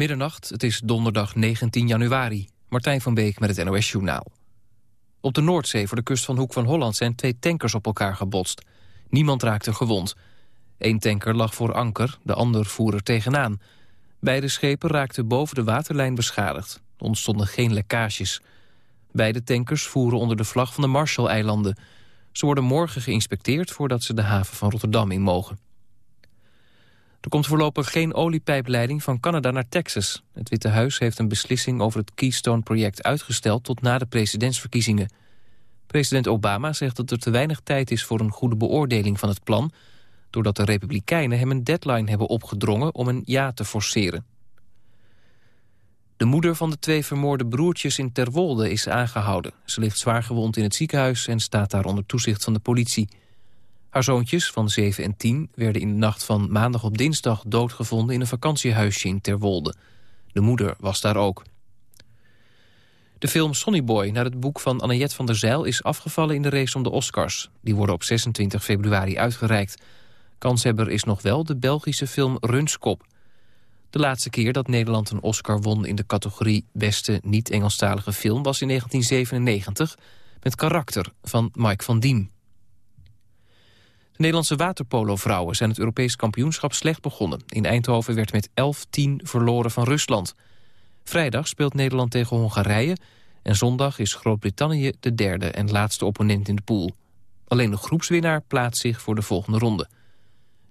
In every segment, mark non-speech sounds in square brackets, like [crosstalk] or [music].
Middernacht, het is donderdag 19 januari. Martijn van Beek met het NOS-journaal. Op de Noordzee voor de kust van Hoek van Holland zijn twee tankers op elkaar gebotst. Niemand raakte gewond. Eén tanker lag voor anker, de ander voer er tegenaan. Beide schepen raakten boven de waterlijn beschadigd. Er ontstonden geen lekkages. Beide tankers voeren onder de vlag van de Marshall-eilanden. Ze worden morgen geïnspecteerd voordat ze de haven van Rotterdam in mogen. Er komt voorlopig geen oliepijpleiding van Canada naar Texas. Het Witte Huis heeft een beslissing over het Keystone-project uitgesteld tot na de presidentsverkiezingen. President Obama zegt dat er te weinig tijd is voor een goede beoordeling van het plan... doordat de Republikeinen hem een deadline hebben opgedrongen om een ja te forceren. De moeder van de twee vermoorde broertjes in Terwolde is aangehouden. Ze ligt zwaar gewond in het ziekenhuis en staat daar onder toezicht van de politie... Haar zoontjes van 7 en 10 werden in de nacht van maandag op dinsdag doodgevonden in een vakantiehuisje in Terwolde. De moeder was daar ook. De film Sonny Boy naar het boek van Annette van der Zijl is afgevallen in de race om de Oscars. Die worden op 26 februari uitgereikt. Kanshebber is nog wel de Belgische film Runskop. De laatste keer dat Nederland een Oscar won in de categorie beste niet-Engelstalige film was in 1997 met Karakter van Mike van Diem. Nederlandse waterpolo-vrouwen zijn het Europees kampioenschap slecht begonnen. In Eindhoven werd met 11-10 verloren van Rusland. Vrijdag speelt Nederland tegen Hongarije... en zondag is Groot-Brittannië de derde en laatste opponent in de pool. Alleen de groepswinnaar plaatst zich voor de volgende ronde.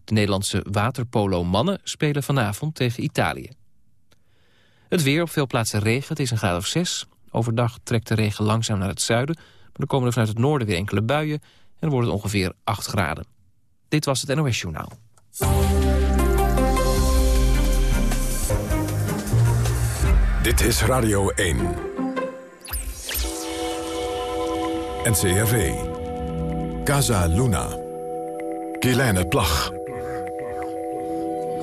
De Nederlandse waterpolo-mannen spelen vanavond tegen Italië. Het weer op veel plaatsen regen, het is een graad of 6. Overdag trekt de regen langzaam naar het zuiden... maar er komen er vanuit het noorden weer enkele buien... en dan wordt het ongeveer 8 graden. Dit was het NOS Journaal. Dit is Radio 1. NCRV. Casa Luna. Kielijne Plag.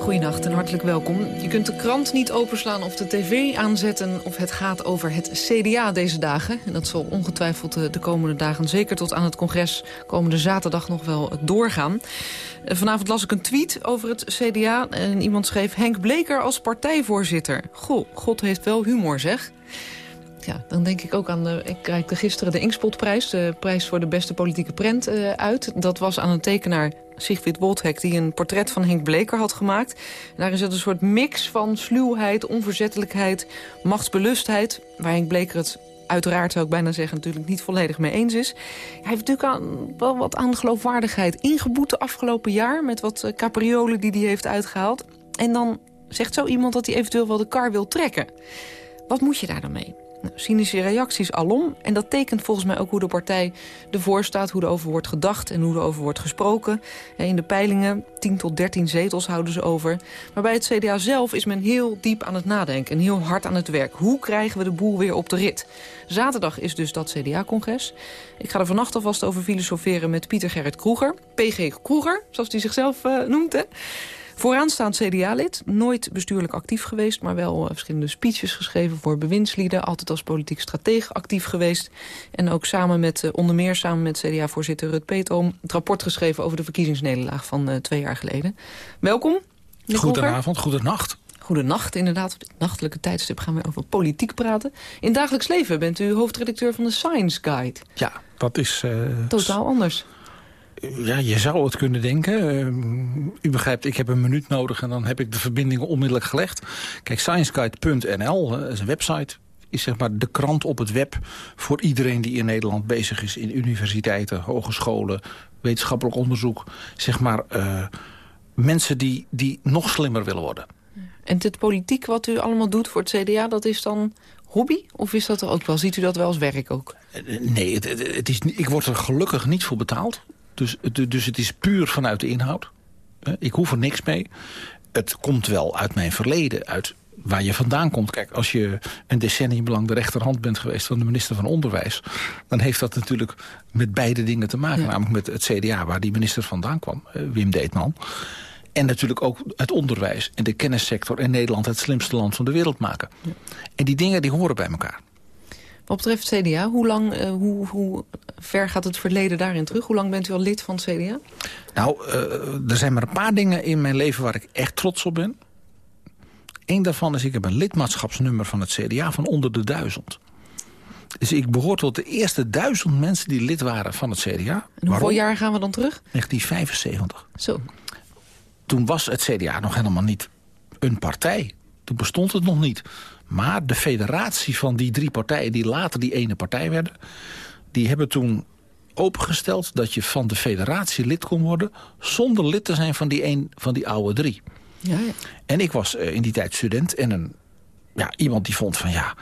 Goedenacht en hartelijk welkom. Je kunt de krant niet openslaan of de tv aanzetten... of het gaat over het CDA deze dagen. En dat zal ongetwijfeld eh, de komende dagen... zeker tot aan het congres komende zaterdag nog wel doorgaan. Eh, vanavond las ik een tweet over het CDA. En iemand schreef Henk Bleker als partijvoorzitter. Goh, God heeft wel humor, zeg ja, dan denk ik ook aan... De, ik reikte gisteren de Inkspotprijs, de prijs voor de beste politieke prent, uit. Dat was aan een tekenaar Sigrid Woldhek... die een portret van Henk Bleker had gemaakt. En daarin zit een soort mix van sluwheid, onverzettelijkheid, machtsbelustheid... waar Henk Bleker het uiteraard zou ik bijna zeggen natuurlijk niet volledig mee eens is. Hij heeft natuurlijk wel wat aan geloofwaardigheid ingeboet de afgelopen jaar... met wat uh, capriolen die hij heeft uitgehaald. En dan zegt zo iemand dat hij eventueel wel de kar wil trekken. Wat moet je daar dan mee? Nou, cynische reacties alom. En dat tekent volgens mij ook hoe de partij ervoor staat... hoe erover wordt gedacht en hoe erover wordt gesproken. In de peilingen 10 tot 13 zetels houden ze over. Maar bij het CDA zelf is men heel diep aan het nadenken... en heel hard aan het werk. Hoe krijgen we de boel weer op de rit? Zaterdag is dus dat CDA-congres. Ik ga er vannacht alvast over filosoferen met Pieter Gerrit Kroeger. PG Kroeger, zoals hij zichzelf uh, noemt. Hè? Vooraanstaand CDA-lid, nooit bestuurlijk actief geweest... maar wel uh, verschillende speeches geschreven voor bewindslieden. Altijd als politiek strateeg actief geweest. En ook samen met, uh, onder meer samen met CDA-voorzitter Rut Peetoom... het rapport geschreven over de verkiezingsnederlaag van uh, twee jaar geleden. Welkom. Goedenavond, goedenacht. Goedenacht, inderdaad. Op dit nachtelijke tijdstip gaan we over politiek praten. In dagelijks leven bent u hoofdredacteur van de Science Guide. Ja, dat is... Totaal anders. Ja, je zou het kunnen denken. Uh, u begrijpt, ik heb een minuut nodig en dan heb ik de verbindingen onmiddellijk gelegd. Kijk, scienceguide.nl is een website is zeg maar de krant op het web voor iedereen die in Nederland bezig is in universiteiten, hogescholen, wetenschappelijk onderzoek. Zeg maar uh, mensen die, die nog slimmer willen worden. En dit politiek wat u allemaal doet voor het CDA, dat is dan hobby? Of is dat er ook wel? Ziet u dat wel als werk ook? Nee, het, het is, ik word er gelukkig niet voor betaald. Dus, dus het is puur vanuit de inhoud. Ik hoef er niks mee. Het komt wel uit mijn verleden, uit waar je vandaan komt. Kijk, als je een decennium lang de rechterhand bent geweest van de minister van Onderwijs... dan heeft dat natuurlijk met beide dingen te maken. Namelijk met het CDA, waar die minister vandaan kwam, Wim Deetman. En natuurlijk ook het onderwijs en de kennissector... en Nederland het slimste land van de wereld maken. En die dingen die horen bij elkaar. Wat betreft CDA, hoe, lang, uh, hoe, hoe ver gaat het verleden daarin terug? Hoe lang bent u al lid van het CDA? Nou, uh, er zijn maar een paar dingen in mijn leven waar ik echt trots op ben. Eén daarvan is, ik heb een lidmaatschapsnummer van het CDA van onder de duizend. Dus ik behoor tot de eerste duizend mensen die lid waren van het CDA. En hoeveel Waarom? jaar gaan we dan terug? 1975. Zo. Toen was het CDA nog helemaal niet een partij. Toen bestond het nog niet. Maar de federatie van die drie partijen die later die ene partij werden... die hebben toen opengesteld dat je van de federatie lid kon worden... zonder lid te zijn van die, een, van die oude drie. Ja, ja. En ik was eh, in die tijd student en een, ja, iemand die vond van ja...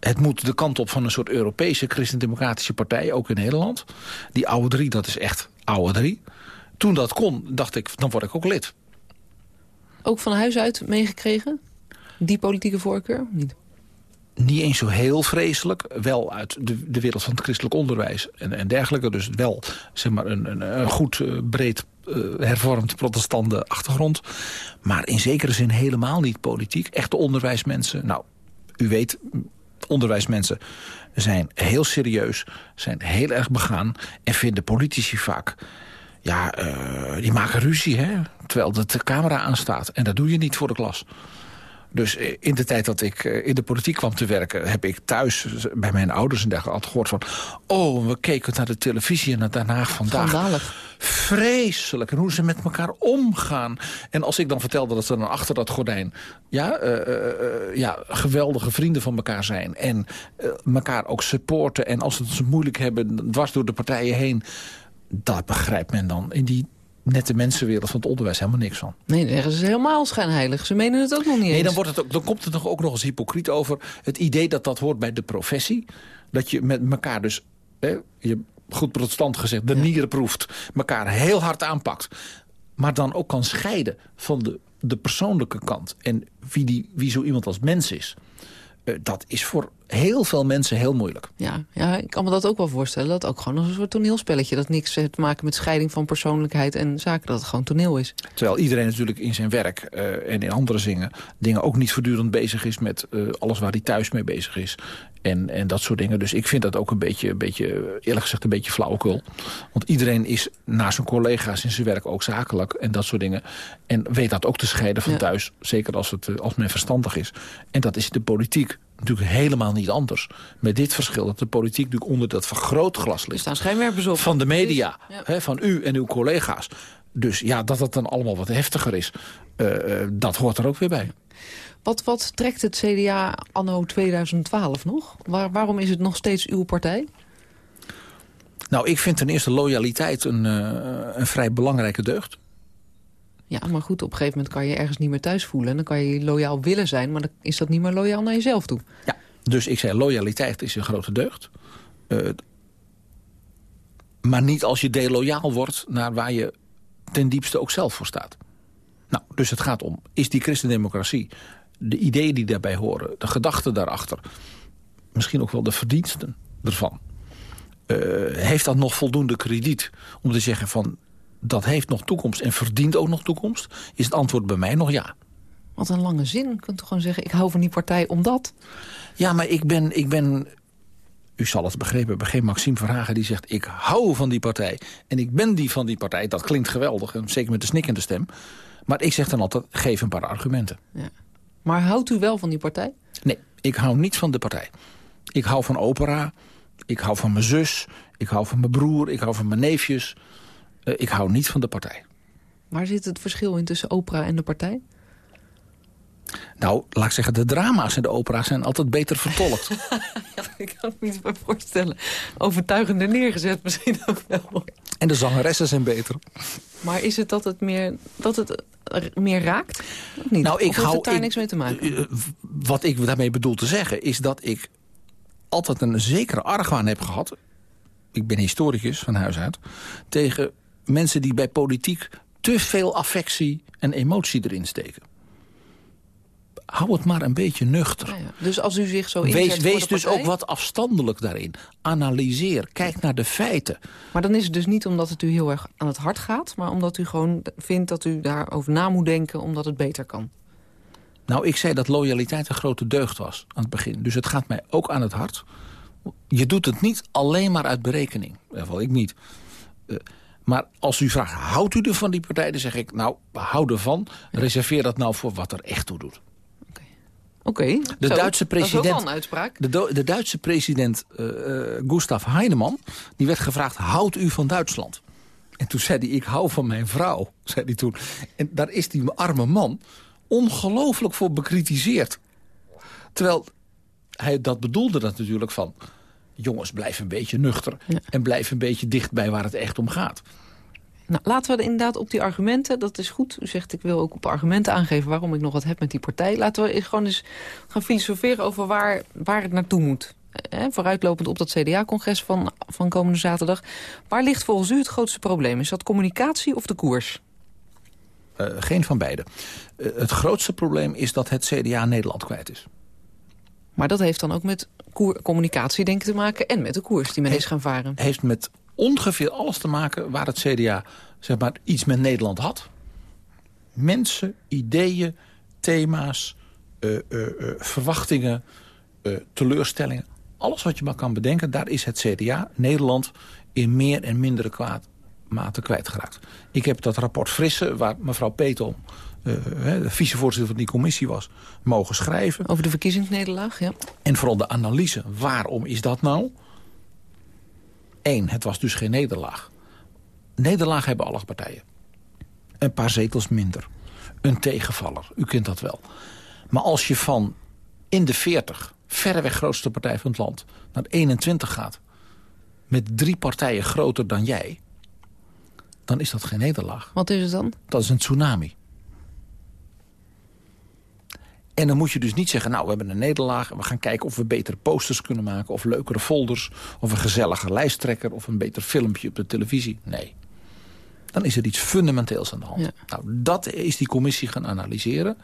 het moet de kant op van een soort Europese christendemocratische partij, ook in Nederland. Die oude drie, dat is echt oude drie. Toen dat kon, dacht ik, dan word ik ook lid. Ook van huis uit meegekregen? Die politieke voorkeur? Niet? Niet eens zo heel vreselijk, wel uit de, de wereld van het christelijk onderwijs en, en dergelijke. Dus wel zeg maar, een, een, goed, eh, breed eh, hervormd protestante achtergrond. Maar in zekere zin helemaal niet politiek. Echte onderwijsmensen, nou, u weet, onderwijsmensen zijn heel serieus, zijn heel erg begaan... en vinden politici vaak, ja, eh, die maken ruzie, hè? Terwijl de camera aanstaat. En dat doe je niet voor de klas. Dus eh, in de tijd dat ik eh, in de politiek kwam te werken... heb ik thuis bij mijn ouders en dergelijke altijd gehoord van... oh, we keken naar de televisie en naar Den Haag vandaag. Schandalig. Vreselijk. En hoe ze met elkaar omgaan. En als ik dan vertelde dat ze dan achter dat gordijn... ja, eh, ja geweldige vrienden van elkaar zijn. En elkaar ook supporten. En als ze het moeilijk hebben, dwars door de partijen heen... dat begrijpt men dan in die nette mensenwereld van het onderwijs helemaal niks van. Nee, zeggen ze helemaal schijnheilig. Ze menen het ook nog niet eens. Nee, dan, wordt het ook, dan komt het toch ook nog eens hypocriet over. Het idee dat dat hoort bij de professie. Dat je met elkaar dus, hè, je, goed protestant gezegd, de nieren proeft. elkaar heel hard aanpakt. Maar dan ook kan scheiden van de, de persoonlijke kant. En wie, die, wie zo iemand als mens is. Eh, dat is voor heel veel mensen heel moeilijk. Ja, ja, ik kan me dat ook wel voorstellen. Dat ook gewoon als een soort toneelspelletje. Dat niks heeft te maken met scheiding van persoonlijkheid en zaken. Dat het gewoon toneel is. Terwijl iedereen natuurlijk in zijn werk eh, en in andere zingen, dingen ook niet voortdurend bezig is met eh, alles waar hij thuis mee bezig is. En, en dat soort dingen. Dus ik vind dat ook een beetje, een beetje, eerlijk gezegd, een beetje flauwekul. Want iedereen is naast zijn collega's in zijn werk ook zakelijk en dat soort dingen. En weet dat ook te scheiden van Ja. thuis. Zeker als, het, eh, als men verstandig is. En dat is de politiek natuurlijk helemaal niet anders. Met dit verschil dat de politiek natuurlijk onder dat vergrootglas Er ligt staan schijnwerpers op. van de media, Ja. hè, van u en uw collega's. Dus ja, dat het dan allemaal wat heftiger is, eh, eh, dat hoort er ook weer bij. Wat, wat trekt het CDA anno 2012 nog? Waar, waarom is het nog steeds uw partij? Nou, ik vind ten eerste loyaliteit een, eh, een vrij belangrijke deugd. Ja, maar goed, op een gegeven moment kan je ergens niet meer thuis voelen. En dan kan je loyaal willen zijn, maar dan is dat niet meer loyaal naar jezelf toe. Ja. Dus ik zei, loyaliteit is een grote deugd. Maar niet als je deloyaal wordt naar waar je ten diepste ook zelf voor staat. Nou, dus het gaat om, is die christendemocratie, de ideeën die daarbij horen, de gedachten daarachter, misschien ook wel de verdiensten ervan, eh, heeft dat nog voldoende krediet om te zeggen van, dat heeft nog toekomst en verdient ook nog toekomst? Is het antwoord bij mij nog ja. Wat een lange zin. Je kunt toch gewoon zeggen, ik hou van die partij omdat. Ja, maar ik ben, ik ben... U zal het begrepen hebben, geen Maxime Verhagen die zegt... ik hou van die partij en ik ben die van die partij. Dat klinkt geweldig, en zeker met de snikkende stem. Maar ik zeg dan altijd, geef een paar argumenten. Ja. Maar houdt u wel van die partij? Nee, ik hou niet van de partij. Ik hou van opera, ik hou van mijn zus... ik hou van mijn broer, ik hou van mijn neefjes. Eh, ik hou niet van de partij. Waar zit het verschil in tussen opera en de partij? Nou, laat ik zeggen, de drama's en de opera's zijn altijd beter vertolkt. [laughs] ik kan me niet meer voorstellen. Overtuigender neergezet misschien ook wel. en de zangeressen zijn beter. Maar is het dat het meer, dat het er meer raakt? Of niet? Nou, ik Of hou, het daar ik- niks mee te maken? eh, Wat ik daarmee bedoel te zeggen is dat ik altijd een zekere argwaan heb gehad. Ik ben historicus van huis uit. Tegen mensen die bij politiek te veel affectie en emotie erin steken. Hou het maar een beetje nuchter. Ja, Dus als u zich zo inzet Wees, wees dus partij- ook wat afstandelijk daarin. Analyseer, kijk naar de feiten. Maar dan is het dus niet omdat het u heel erg aan het hart gaat... maar omdat u gewoon vindt dat u daarover na moet denken... omdat het beter kan. Nou, ik zei dat loyaliteit een grote deugd was aan het begin. Dus het gaat mij ook aan het hart. Je doet het niet alleen maar uit berekening. In ieder geval ik niet. Eh, maar als u vraagt, houdt u er van die partij? Dan zeg ik, nou, hou ervan. Reserveer dat nou voor wat er echt toe doet. Oké, De zo, Duitse Dat is ook president- wel een uitspraak. De, de Duitse president Gustav Heinemann... die werd gevraagd, houdt u van Duitsland? En toen zei hij, ik hou van mijn vrouw, [laughs] zei hij toen. En daar is die arme man ongelooflijk voor bekritiseerd. Terwijl hij dat bedoelde dat natuurlijk van... jongens, blijf een beetje nuchter Ja. en blijf een beetje dicht bij waar het echt om gaat. Nou, laten we inderdaad op die argumenten, dat is goed. U zegt, ik wil ook op argumenten aangeven waarom ik nog wat heb met die partij. Laten we gewoon eens gaan filosoferen over waar, waar het naartoe moet. Eh, vooruitlopend op dat CDA-congres van, van komende zaterdag. Waar ligt volgens u het grootste probleem? Is dat communicatie of de koers? Eh, geen van beide. Eh, het grootste probleem is dat het CDA Nederland kwijt is. Maar dat heeft dan ook met communicatie denk ik te maken... en met de koers die men is gaan varen. heeft met ongeveer alles te maken waar het CDA zeg maar, iets met Nederland had. Mensen, ideeën, thema's, eh, eh, eh, verwachtingen, teleurstellingen. Alles wat je maar kan bedenken, daar is het CDA Nederland in meer en mindere kwaad mate kwijtgeraakt. Ik heb dat rapport Frisse, waar mevrouw Petel, de vicevoorzitter van die commissie was, mogen schrijven. Over de verkiezingsnederlaag, ja. En vooral de analyse, waarom is dat nou? Het was dus geen nederlaag. Nederlaag hebben alle partijen. Een paar zetels minder. Een tegenvaller, u kent dat wel. Maar als je van in de 40, verreweg grootste partij van het land... naar 21 gaat, met drie partijen groter dan jij... dan is dat geen nederlaag. Wat is het dan? Dat is een tsunami. En dan moet je dus niet zeggen, nou, we hebben een nederlaag... we gaan kijken of we betere posters kunnen maken... of leukere folders, of een gezellige lijsttrekker... of een beter filmpje op de televisie. Nee. Dan is er iets fundamenteels aan de hand. Ja. Nou, dat is die commissie gaan analyseren.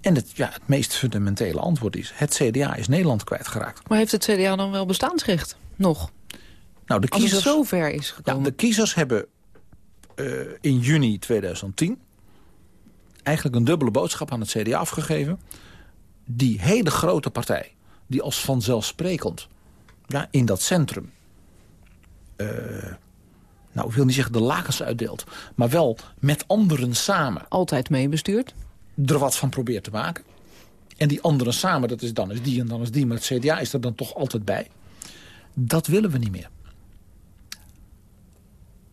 En het, ja, het meest fundamentele antwoord is... het CDA is Nederland kwijtgeraakt. Maar heeft het CDA dan wel bestaansrecht? Nog? Nou, de Als het kiezers, zo ver is ja, gekomen. de kiezers hebben eh, in juni 2010 eigenlijk een dubbele boodschap aan het CDA afgegeven. Die hele grote partij, die als vanzelfsprekend ja, in dat centrum... eh, nou, ik wil niet zeggen de lakens uitdeelt... maar wel met anderen samen Altijd meebestuurd. er wat van probeert te maken. En die anderen samen, dat is dan is die en dan is die... maar het CDA is er dan toch altijd bij. Dat willen we niet meer.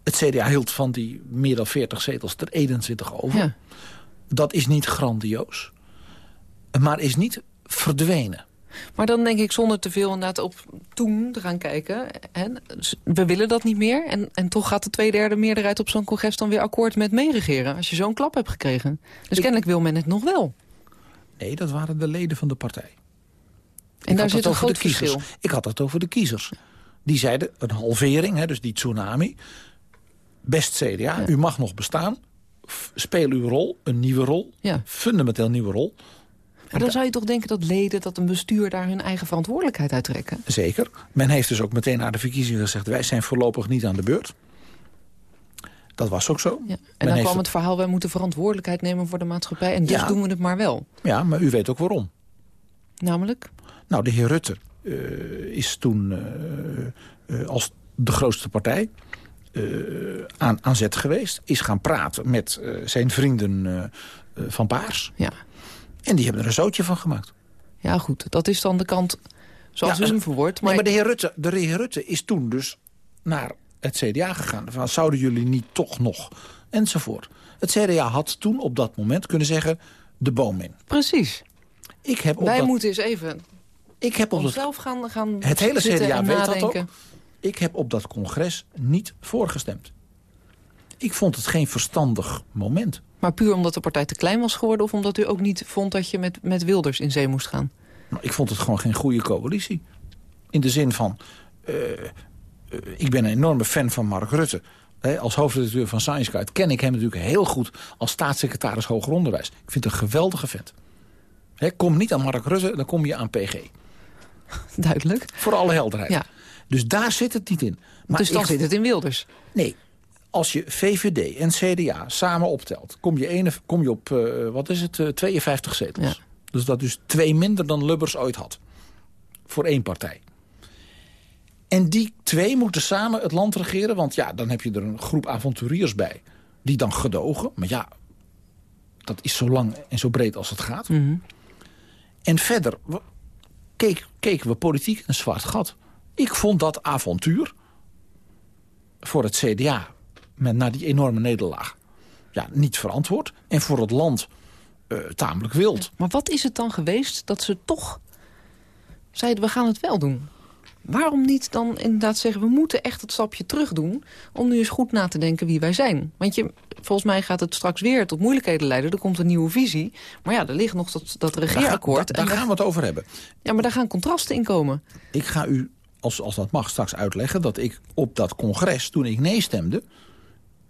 Het CDA hield van die meer dan 40 zetels er 21 over. Ja. Dat is niet grandioos. Maar is niet verdwenen. Maar dan denk ik zonder te veel inderdaad op toen te gaan kijken. Hè, we willen dat niet meer. En, en toch gaat de tweederde meerderheid op zo'n congres dan weer akkoord met meeregeren. Als je zo'n klap hebt gekregen. Dus kennelijk wil men het nog wel. Nee, dat waren de leden van de partij. En Ik daar zit het een groot verschil. Ik had het over de kiezers. Die zeiden een halvering, hè, dus die tsunami. Best CDA, u mag nog bestaan. Speel uw rol, een nieuwe rol. Ja. Fundamenteel nieuwe rol. Maar dan zou je toch denken dat leden, dat een bestuur daar hun eigen verantwoordelijkheid uit trekken. Zeker. Men heeft dus ook meteen na de verkiezingen gezegd... wij zijn voorlopig niet aan de beurt. Dat was ook zo. Ja. En Men dan kwam het verhaal, wij moeten verantwoordelijkheid nemen voor de maatschappij. En dus Ja. doen we het maar wel. Ja, maar u weet ook waarom. Namelijk? Nou, de heer Rutte eh, is toen eh, eh, als de grootste partij aan, aan zet geweest. Is gaan praten met zijn vrienden van Paars. Ja. En die hebben er een zootje van gemaakt. Ja, goed. Dat is dan de kant zoals Ja, u hem verwoordt. Maar, Maar, maar de, heer Rutte, de heer Rutte is toen dus naar het CDA gegaan. Van, zouden jullie niet toch nog? Enzovoort. Het CDA had toen op dat moment kunnen zeggen... de boom in. precies. Ik heb op Wij dat, moeten eens even ik heb op onszelf gaan, gaan het hele CDA weet nadenken. dat ook. Ik heb op dat congres niet voorgestemd. Ik vond het geen verstandig moment. Maar puur omdat de partij te klein was geworden... of omdat u ook niet vond dat je met, met Wilders in zee moest gaan? Nou, ik vond het gewoon geen goede coalitie. In de zin van... eh, eh, ik ben een enorme fan van Mark Rutte. Als hoofdredacteur van Science Guide ken ik hem natuurlijk heel goed... als staatssecretaris Hoger Onderwijs. Ik vind het een geweldige vent. Kom niet aan Mark Rutte, dan kom je aan PG. [laughs] Duidelijk. Voor alle helderheid. Ja. Dus daar zit het niet in. Maar dus dan zit het in Wilders. Nee, als je VVD en CDA samen optelt... kom je, ene, kom je op, eh, wat is het, eh, 52 zetels. Ja. Dus dat is twee minder dan Lubbers ooit had. Voor één partij. En die twee moeten samen het land regeren. Want ja, dan heb je er een groep avonturiers bij. Die dan gedogen. Maar ja, dat is zo lang en zo breed als het gaat. Mhm. En verder keek, keken we politiek een zwart gat. Ik vond dat avontuur voor het CDA met, na die enorme nederlaag ja, niet verantwoord. En voor het land uh, tamelijk wild. Maar wat is het dan geweest dat ze toch zeiden we gaan het wel doen? Waarom niet dan inderdaad zeggen... we moeten echt het stapje terug doen... om nu eens goed na te denken wie wij zijn? Want je, volgens mij gaat het straks weer tot moeilijkheden leiden. Er komt een nieuwe visie. Maar ja, er ligt nog dat, dat regeerakkoord. Daar, daar, daar gaan we het over hebben. Ja, maar daar gaan contrasten in komen. Ik ga u, als, als dat mag, straks uitleggen... dat ik op dat congres, toen ik nee stemde...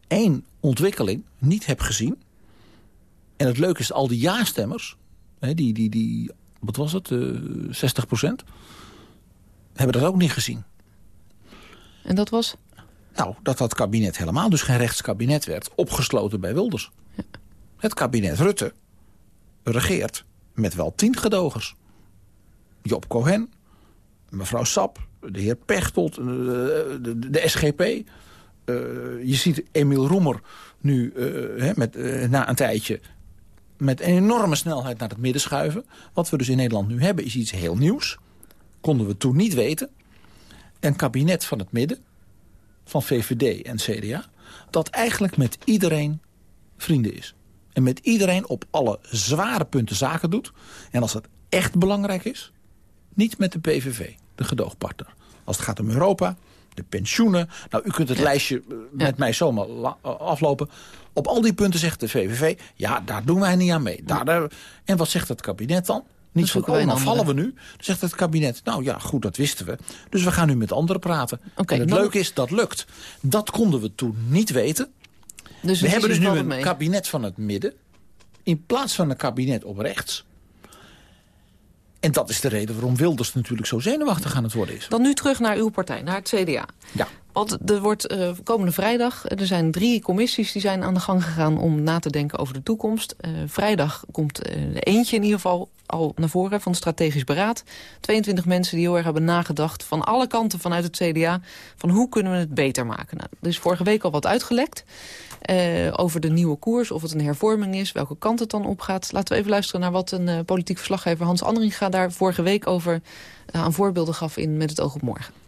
één ontwikkeling niet heb gezien. En het leuke is, al die ja-stemmers... die, die, die, wat was het, uh, eh, 60 procent hebben dat ook niet gezien. En dat was? Nou, dat dat kabinet helemaal dus geen rechtskabinet werd. Opgesloten bij Wilders. Ja. Het kabinet Rutte regeert met wel tien gedogers. Job Cohen, mevrouw Sap, de heer Pechtold, de, de, de SGP. Eh, je ziet Emiel Roemer nu uh, met, uh, na een tijdje met een enorme snelheid naar het midden schuiven. Wat we dus in Nederland nu hebben is iets heel nieuws konden we toen niet weten. Een kabinet van het midden, van VVD en CDA... dat eigenlijk met iedereen vrienden is. En met iedereen op alle zware punten zaken doet. En als het echt belangrijk is, niet met de PVV, de gedoogpartner. Als het gaat om Europa, de pensioenen. Nou, u kunt het lijstje eh, met mij zomaar eh, aflopen. Op al die punten zegt de VVV, ja, daar doen wij niet aan mee. Daar, daar... En wat zegt het kabinet dan? Niet van, oh, nou vallen we nu. Dan zegt het kabinet, nou ja, goed, dat wisten we. Dus we gaan nu met anderen praten. en het leuke is, dat lukt. Dat konden we toen niet weten. Dus we hebben dus nu een kabinet van het midden. In plaats van een kabinet op rechts. En dat is de reden waarom Wilders natuurlijk zo zenuwachtig aan het worden is. Dan nu terug naar uw partij, naar het CDA. Ja. Want er wordt uh, komende vrijdag, er zijn drie commissies die zijn aan de gang gegaan om na te denken over de toekomst. Uh, vrijdag komt uh, eentje in ieder geval al naar voren van het strategisch beraad. 22 mensen die heel erg hebben nagedacht van alle kanten vanuit het CDA... van hoe kunnen we het beter maken. Nou, er is vorige week al wat uitgelekt over de nieuwe koers, of het een hervorming is... welke kant het dan op gaat. Laten we even luisteren naar wat een politiek verslaggever Hans Andringa... daar vorige week over aan voorbeelden gaf in Met het oog op morgen.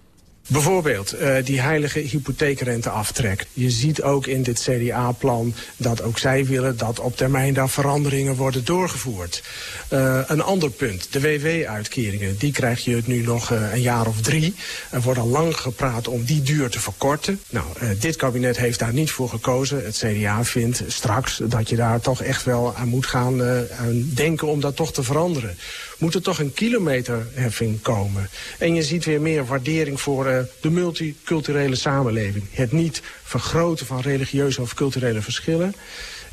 Bijvoorbeeld uh, die heilige hypotheekrenteaftrek. Je ziet ook in dit CDA-plan dat ook zij willen dat op termijn daar veranderingen worden doorgevoerd. Uh, een ander punt, de WW-uitkeringen. Die krijg je nu nog uh, een jaar of drie. Er wordt al lang gepraat om die duur te verkorten. Nou, dit kabinet heeft daar niet voor gekozen. Het CDA vindt straks dat je daar toch echt wel aan moet gaan aan denken om dat toch te veranderen moet er toch een kilometerheffing komen. En je ziet weer meer waardering voor uh, de multiculturele samenleving. Het niet vergroten van religieuze of culturele verschillen.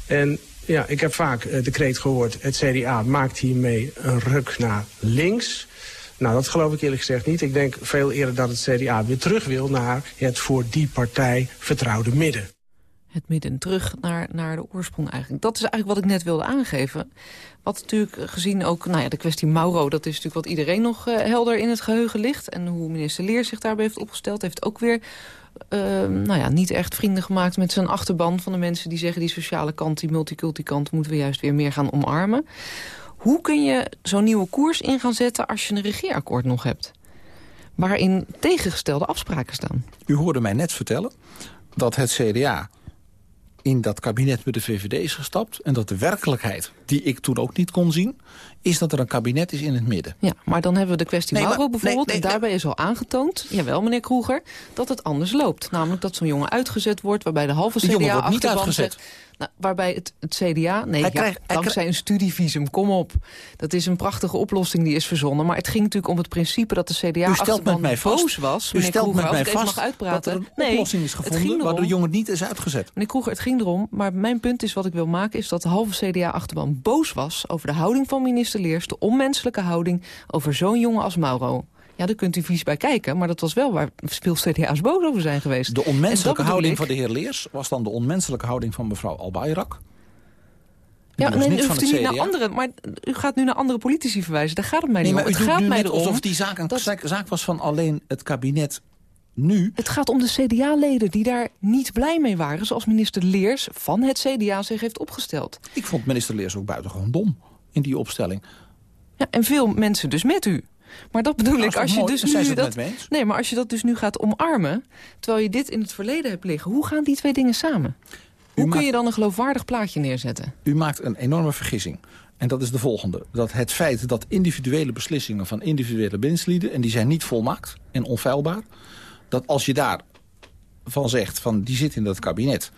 En ja, ik heb vaak uh, de kreet gehoord, het CDA maakt hiermee een ruk naar links... Nou, dat geloof ik eerlijk gezegd niet. Ik denk veel eerder dat het CDA weer terug wil naar het voor die partij vertrouwde midden het midden terug naar, naar de oorsprong eigenlijk. Dat is eigenlijk wat ik net wilde aangeven. Wat natuurlijk gezien ook, nou ja, de kwestie Mauro... dat is natuurlijk wat iedereen nog uh, helder in het geheugen ligt. En hoe minister Leer zich daarbij heeft opgesteld... heeft ook weer uh, nou ja, niet echt vrienden gemaakt met zijn achterban... van de mensen die zeggen die sociale kant, die multiculti kant... moeten we juist weer meer gaan omarmen. Hoe kun je zo'n nieuwe koers in gaan zetten als je een regeerakkoord nog hebt? Waarin tegengestelde afspraken staan. U hoorde mij net vertellen dat het CDA in dat kabinet met de VVD is gestapt... en dat de werkelijkheid, die ik toen ook niet kon zien... is dat er een kabinet is in het midden. Ja, maar dan hebben we de kwestie nee, Mauro bijvoorbeeld... en daarbij is al aangetoond, jawel meneer Kroeger... dat het anders loopt. Namelijk dat zo'n jongen uitgezet wordt... waarbij de halve CDA wordt niet uitgezet. Nou, waarbij het, het CDA... Nee, hij ja, dankzij een studievisum, kom op. Dat is een prachtige oplossing die is verzonnen. Maar het ging natuurlijk om het principe dat de CDA U stelt met mij vast, boos was. U stelt met mij vast mag uitpraten. dat er een oplossing is gevonden... waardoor de jongen niet is uitgezet. Meneer Kroeger, het ging erom. Maar mijn punt is wat ik wil maken... is dat de halve CDA-achterban boos was over de houding van minister Leers... de onmenselijke houding over zo'n jongen als Mauro. Ja, daar kunt u vies bij kijken. Maar dat was wel waar veel CDA's boos over zijn geweest. De onmenselijke houding van de heer Leers... was dan de onmenselijke houding van mevrouw Albayrak? Ja, nee, u hoeft u niet naar andere, maar u gaat nu naar andere politici verwijzen. Daar gaat het mij niet nee, om. Het gaat mij erom alsof die zaak een dat... zaak was van alleen het kabinet nu... Het gaat om de CDA-leden die daar niet blij mee waren... zoals minister Leers van het CDA zich heeft opgesteld. Ik vond minister Leers ook buitengewoon dom in die opstelling. Ja, en veel mensen dus met u. Maar dat bedoel Nou, ik, als je mooi? dus nu dat... Nee, maar als je dat dus nu gaat omarmen... terwijl je dit in het verleden hebt liggen... hoe gaan die twee dingen samen? Hoe kun je dan een geloofwaardig plaatje neerzetten? U maakt een enorme vergissing. En dat is de volgende. Dat het feit dat individuele beslissingen van individuele bindslieden... en die zijn niet volmaakt en onfeilbaar... dat als je daarvan zegt, van die zit in dat kabinet...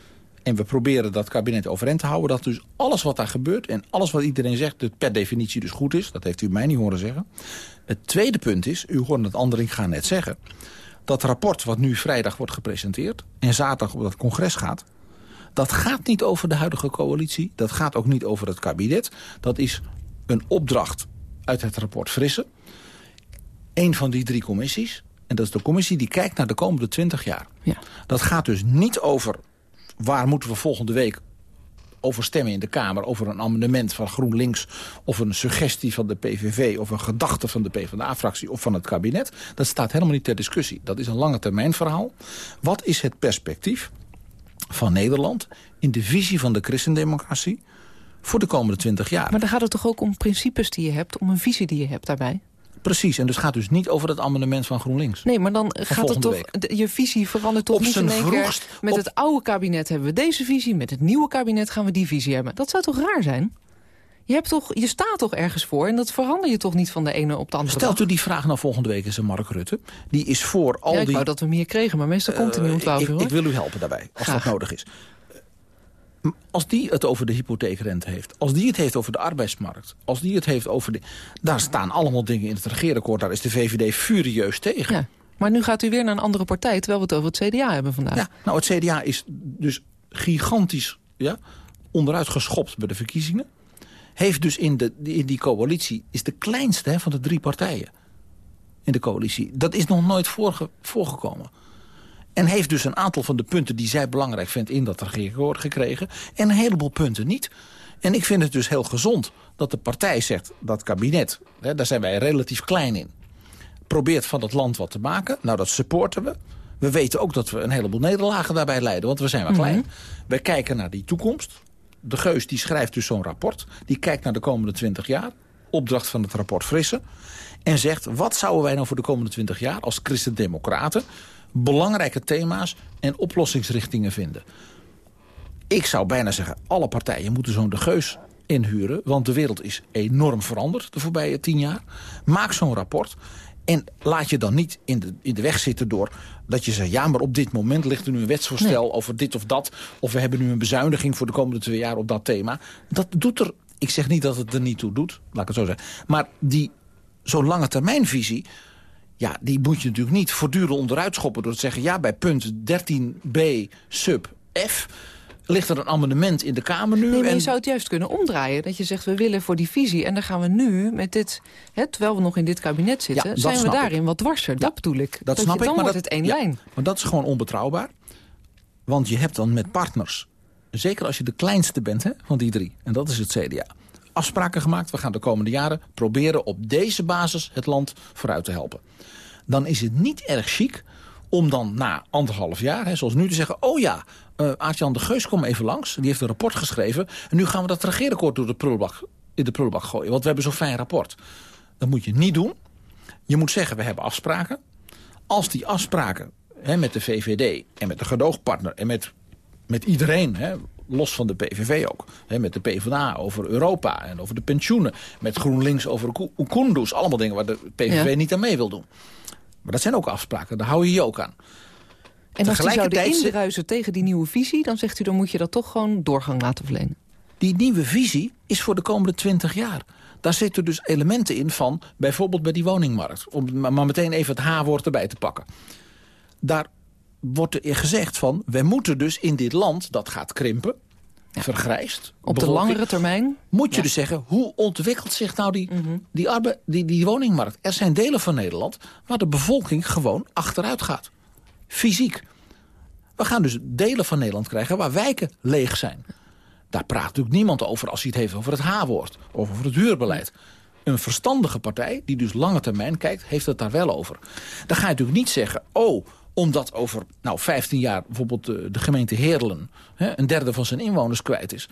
en we proberen dat kabinet overeind te houden... dat dus alles wat daar gebeurt en alles wat iedereen zegt... dat per definitie dus goed is. Dat heeft u mij niet horen zeggen. Het tweede punt is, u hoorde het Andering gaan net zeggen... dat rapport wat nu vrijdag wordt gepresenteerd... en zaterdag op dat congres gaat... Dat gaat niet over de huidige coalitie. Dat gaat ook niet over het kabinet. Dat is een opdracht uit het rapport Frisse. Eén van die drie commissies. En dat is de commissie die kijkt naar de komende twintig jaar. Ja. Dat gaat dus niet over waar moeten we volgende week over stemmen in de Kamer... over een amendement van GroenLinks... of een suggestie van de PVV... of een gedachte van de PvdA-fractie of van het kabinet. Dat staat helemaal niet ter discussie. Dat is een lange termijn verhaal. Wat is het perspectief van Nederland... in de visie van de christendemocratie voor de komende twintig jaar? Maar dan gaat het toch ook om principes die je hebt... om een visie die je hebt daarbij? Precies, en dus gaat dus niet over het amendement van GroenLinks. Nee, maar dan gaat het toch... de- Je visie verandert toch Op niet in één keer... met op- het oude kabinet hebben we deze visie... met het nieuwe kabinet gaan we die visie hebben. Dat zou toch raar zijn? Je, hebt toch, je staat toch ergens voor en dat verander je toch niet van de ene op de andere Stelt dag? u die vraag nou volgende week eens aan Mark Rutte. Die is voor al Ja, ik die... wou dat we meer kregen, maar meestal komt er niet om Eh, 12 ik, uur. ik wil u helpen daarbij, als Graag. dat nodig is. Als die het over de hypotheekrente heeft, als die het heeft over de arbeidsmarkt... als die het heeft over de... Daar staan allemaal dingen in het regeerakkoord. Daar is de VVD furieus tegen. Ja. Maar nu gaat u weer naar een andere partij... terwijl we het over het CDA hebben vandaag. Ja, nou, het CDA is dus gigantisch ja, onderuit geschopt bij de verkiezingen. Heeft dus in, de, in die coalitie, is de kleinste hè, van de drie partijen in de coalitie. Dat is nog nooit voorge, voorgekomen. En heeft dus een aantal van de punten die zij belangrijk vindt in dat regeerakkoord gekregen. En een heleboel punten niet. En ik vind het dus heel gezond dat de partij zegt, dat kabinet, hè, daar zijn wij relatief klein in probeert van het land wat te maken. Nou, dat supporten we. We weten ook dat we een heleboel nederlagen daarbij leiden, want we zijn maar klein. Wij kijken naar die toekomst. De Geus die schrijft dus zo'n rapport. Die kijkt naar de komende 20 jaar. Opdracht van het rapport Frisse. En zegt, wat zouden wij nou voor de komende 20 jaar... als christen-democraten belangrijke thema's en oplossingsrichtingen vinden. Ik zou bijna zeggen, alle partijen moeten zo'n de Geus inhuren. Want de wereld is enorm veranderd de voorbije tien jaar. Maak zo'n rapport. En laat je dan niet in de, in de weg zitten door dat je zegt... ja, maar op dit moment ligt er nu een wetsvoorstel over dit of dat... of we hebben nu een bezuiniging voor de komende twee jaar op dat thema. Dat doet er... Ik zeg niet dat het er niet toe doet, laat ik het zo zeggen. Maar die zo'n lange termijnvisie... Ja, die moet je natuurlijk niet voortdurend onderuit schoppen... door te zeggen, ja, bij punt 13b sub f ligt er een amendement in de Kamer nu. Nee, maar en je zou het juist kunnen omdraaien. Dat je zegt, we willen voor die visie. En dan gaan we nu met dit... Hè, terwijl we nog in dit kabinet zitten... zijn we daarin wat dwarser. Dat bedoel ik. Dat, snap dan ik, maar wordt dat, het één ja, lijn. Maar dat is gewoon onbetrouwbaar. Want je hebt dan met partners, zeker als je de kleinste bent hè, van die drie... en dat is het CDA, afspraken gemaakt. We gaan de komende jaren proberen op deze basis het land vooruit te helpen. Dan is het niet erg chic om dan na anderhalf jaar, hè, zoals nu, te zeggen... oh ja, uh, Aart-Jan de Geus kom even langs. Die heeft een rapport geschreven. En nu gaan we dat regeerakkoord door de prullenbak, in de prullenbak gooien. Want we hebben zo'n fijn rapport. Dat moet je niet doen. Je moet zeggen, we hebben afspraken. Als die afspraken hè, met de VVD en met de gedoogpartner... en met, met iedereen, hè, los van de PVV ook... Met de PvdA over Europa en over de pensioenen... met GroenLinks over Oekundus. Allemaal dingen waar de PVV ja. niet aan mee wil doen. Maar dat zijn ook afspraken, daar hou je je ook aan. En als die zouden indruisen tegen die nieuwe visie... dan zegt u, dan moet je dat toch gewoon doorgang laten verlenen. Die nieuwe visie is voor de komende twintig jaar. Daar zitten dus elementen in van, bijvoorbeeld bij die woningmarkt. Om maar meteen even het H-woord erbij te pakken. Daar wordt er gezegd van, wij moeten dus in dit land, dat gaat krimpen... Ja. vergrijst. Op de langere termijn? Moet je ja. dus zeggen, hoe ontwikkelt zich nou die, mm -hmm. die, arbe die, die woningmarkt? Er zijn delen van Nederland waar de bevolking gewoon achteruit gaat. Fysiek. We gaan dus delen van Nederland krijgen waar wijken leeg zijn. Daar praat natuurlijk niemand over als hij het heeft over het H-woord. Of over het huurbeleid. Een verstandige partij, die dus lange termijn kijkt, heeft het daar wel over. Dan ga je natuurlijk niet zeggen, oh, omdat over nou, 15 jaar bijvoorbeeld de, de gemeente Heerlen... Hè, een derde van zijn inwoners kwijt is...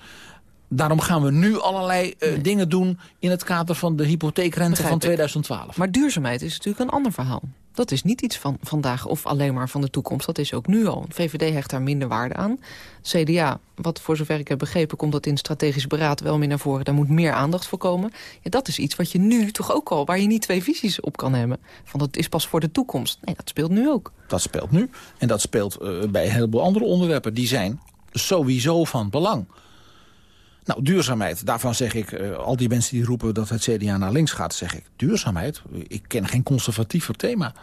daarom gaan we nu allerlei uh, dingen doen... in het kader van de hypotheekrente van 2012. Maar duurzaamheid is natuurlijk een ander verhaal. Dat is niet iets van vandaag of alleen maar van de toekomst. Dat is ook nu al. VVD hecht daar minder waarde aan. CDA, wat voor zover ik heb begrepen... komt dat in strategisch beraad wel meer naar voren. Daar moet meer aandacht voor komen. Ja, dat is iets wat je nu toch ook al... waar je niet twee visies op kan hebben. Van dat is pas voor de toekomst. Nee, dat speelt nu ook. Dat speelt nu. En dat speelt uh, bij een heleboel andere onderwerpen. Die zijn sowieso van belang. Nou, duurzaamheid, daarvan zeg ik, uh, al die mensen die roepen dat het CDA naar links gaat, zeg ik, duurzaamheid, ik ken geen conservatiever thema.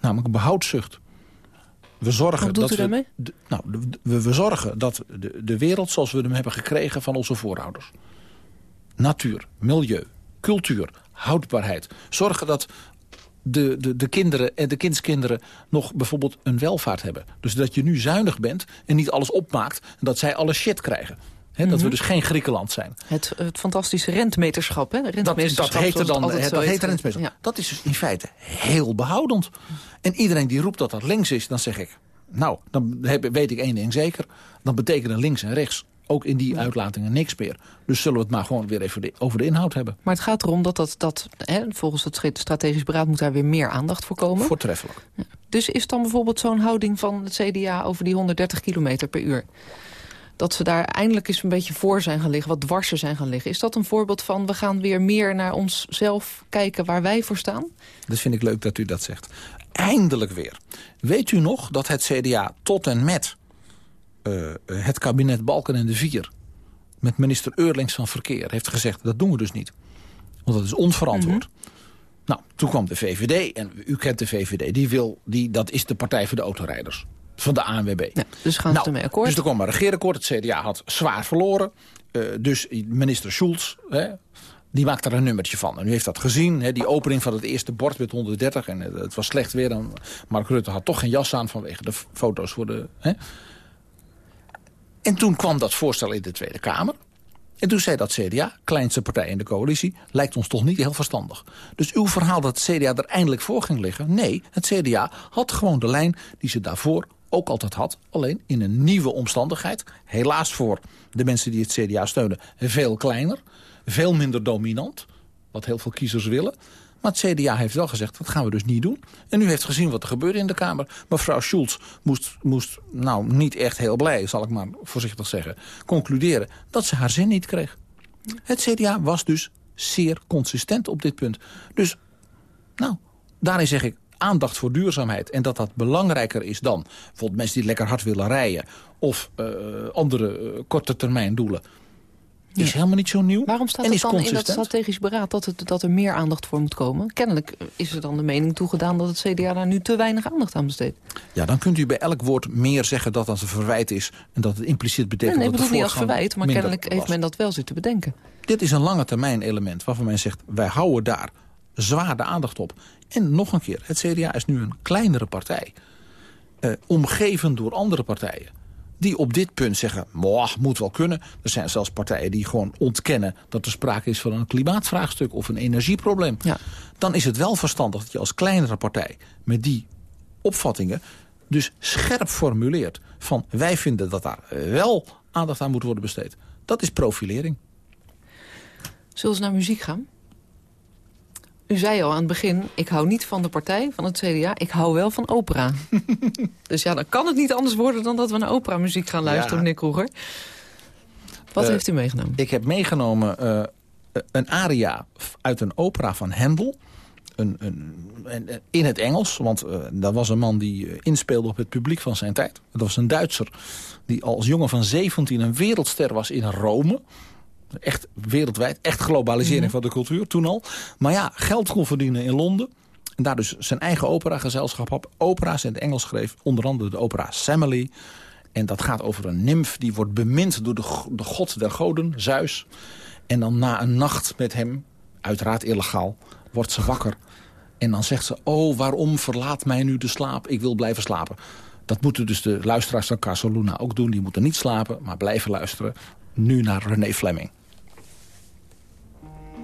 Namelijk behoudzucht. We zorgen Wat doet dat u daarmee? We, nou, we, we, zorgen dat de, de wereld zoals we hem hebben gekregen van onze voorouders. Natuur, milieu, cultuur, houdbaarheid. Zorgen dat de, de, de kinderen en de kindskinderen nog bijvoorbeeld een welvaart hebben. Dus dat je nu zuinig bent en niet alles opmaakt... en dat zij alle shit krijgen. Dat we mhm. dus geen Griekenland zijn. Het, het fantastische rentmeterschap. Hè? dat, dat heet er dan. dat heet rentmeterschap. Dat is dus in feite heel behoudend. En iedereen die roept dat dat links is, dan zeg ik... nou, dan heb, weet ik één ding zeker. Dan betekenen links en rechts ook in die uitlatingen niks meer. Dus zullen we het maar gewoon weer even over de inhoud hebben. Maar het gaat erom dat, dat, dat hè, volgens het strategisch beraad... moet daar weer meer aandacht voor komen. Voortreffelijk. Dus is dan bijvoorbeeld zo'n houding van het CDA... over die 130 kilometer per uur dat ze daar eindelijk eens een beetje voor zijn gaan liggen, wat dwarsen zijn gaan liggen. Is dat een voorbeeld van, we gaan weer meer naar onszelf kijken waar wij voor staan? Dat vind ik leuk dat u dat zegt. Eindelijk weer. Weet u nog dat het CDA tot en met uh, het kabinet Balken en de Vier... met minister Eurlings van Verkeer heeft gezegd... dat doen we dus niet. Want dat is onverantwoord. Mhm. Nou, toen kwam de VVD, en u kent de VVD, die wil, die, dat is de partij voor de autorijders van de ANWB. Ja, dus gaan ze nou, ermee akkoord? Dus er kwam een regeerakkoord. Het CDA had zwaar verloren. Uh, dus minister Schulz, hè, die maakt er een nummertje van. En u heeft dat gezien, hè, die opening van het eerste bord met 130. En uh, het was slecht weer. Dan Mark Rutte had toch geen jas aan vanwege de foto's voor de... Hè. En toen kwam dat voorstel in de Tweede Kamer. En toen zei dat CDA, kleinste partij in de coalitie... lijkt ons toch niet heel verstandig. Dus uw verhaal dat het CDA er eindelijk voor ging liggen... nee, het CDA had gewoon de lijn die ze daarvoor ook altijd had. Alleen in een nieuwe omstandigheid. Helaas voor de mensen die het CDA steunen veel kleiner. Veel minder dominant. Wat heel veel kiezers willen. Maar het CDA heeft wel gezegd, dat gaan we dus niet doen. En u heeft gezien wat er gebeurde in de Kamer. Mevrouw Schulz moest, moest nou niet echt heel blij, zal ik maar voorzichtig zeggen... concluderen dat ze haar zin niet kreeg. Het CDA was dus zeer consistent op dit punt. Dus, nou, daarin zeg ik, aandacht voor duurzaamheid... en dat dat belangrijker is dan bijvoorbeeld mensen die lekker hard willen rijden... of uh, andere uh, korte termijn doelen... is helemaal niet zo nieuw. Waarom staat het dan in dat strategisch beraad dat, het, dat er meer aandacht voor moet komen? Kennelijk is er dan de mening toegedaan dat het CDA daar nu te weinig aandacht aan besteedt. Ja, dan kunt u bij elk woord meer zeggen dat dat een verwijt is... en dat het impliciet betekent nee, nee, dat het niet als verwijt, maar kennelijk heeft men dat wel zitten bedenken. Dit is een lange termijn element waarvan men zegt... wij houden daar zwaar de aandacht op. En nog een keer, het CDA is nu een kleinere partij. Uh, omgeven door andere partijen. Die op dit punt zeggen, moet wel kunnen. Er zijn zelfs partijen die gewoon ontkennen... dat er sprake is van een klimaatvraagstuk of een energieprobleem. Ja. Dan is het wel verstandig dat je als kleinere partij... met die opvattingen dus scherp formuleert... van wij vinden dat daar wel aandacht aan moet worden besteed. Dat is profilering. Zullen ze naar muziek gaan? U zei al aan het begin, ik hou niet van de partij, van het CDA. Ik hou wel van opera. [laughs] dus ja, dan kan het niet anders worden dan dat we naar opera-muziek gaan luisteren, ja. Nick Kroeger. Wat uh, heeft u meegenomen? Ik heb meegenomen uh, een aria uit een opera van Handel. Een, een, in het Engels, want uh, dat was een man die inspeelde op het publiek van zijn tijd. Dat was een Duitser die als jongen van 17 een wereldster was in Rome. Echt wereldwijd, echt globalisering mhm. van de cultuur, toen al. Maar ja, geld kon verdienen in Londen. En daar dus zijn eigen operagezelschap had. Opera's in het Engels schreef, onder andere de opera Samily. En dat gaat over een nimf die wordt bemind door de, de god der goden, Zeus. En dan na een nacht met hem, uiteraard illegaal, wordt ze wakker. En dan zegt ze, oh waarom verlaat mij nu de slaap? Ik wil blijven slapen. Dat moeten dus de luisteraars van Casaluna ook doen. Die moeten niet slapen, maar blijven luisteren. Nu naar René Fleming.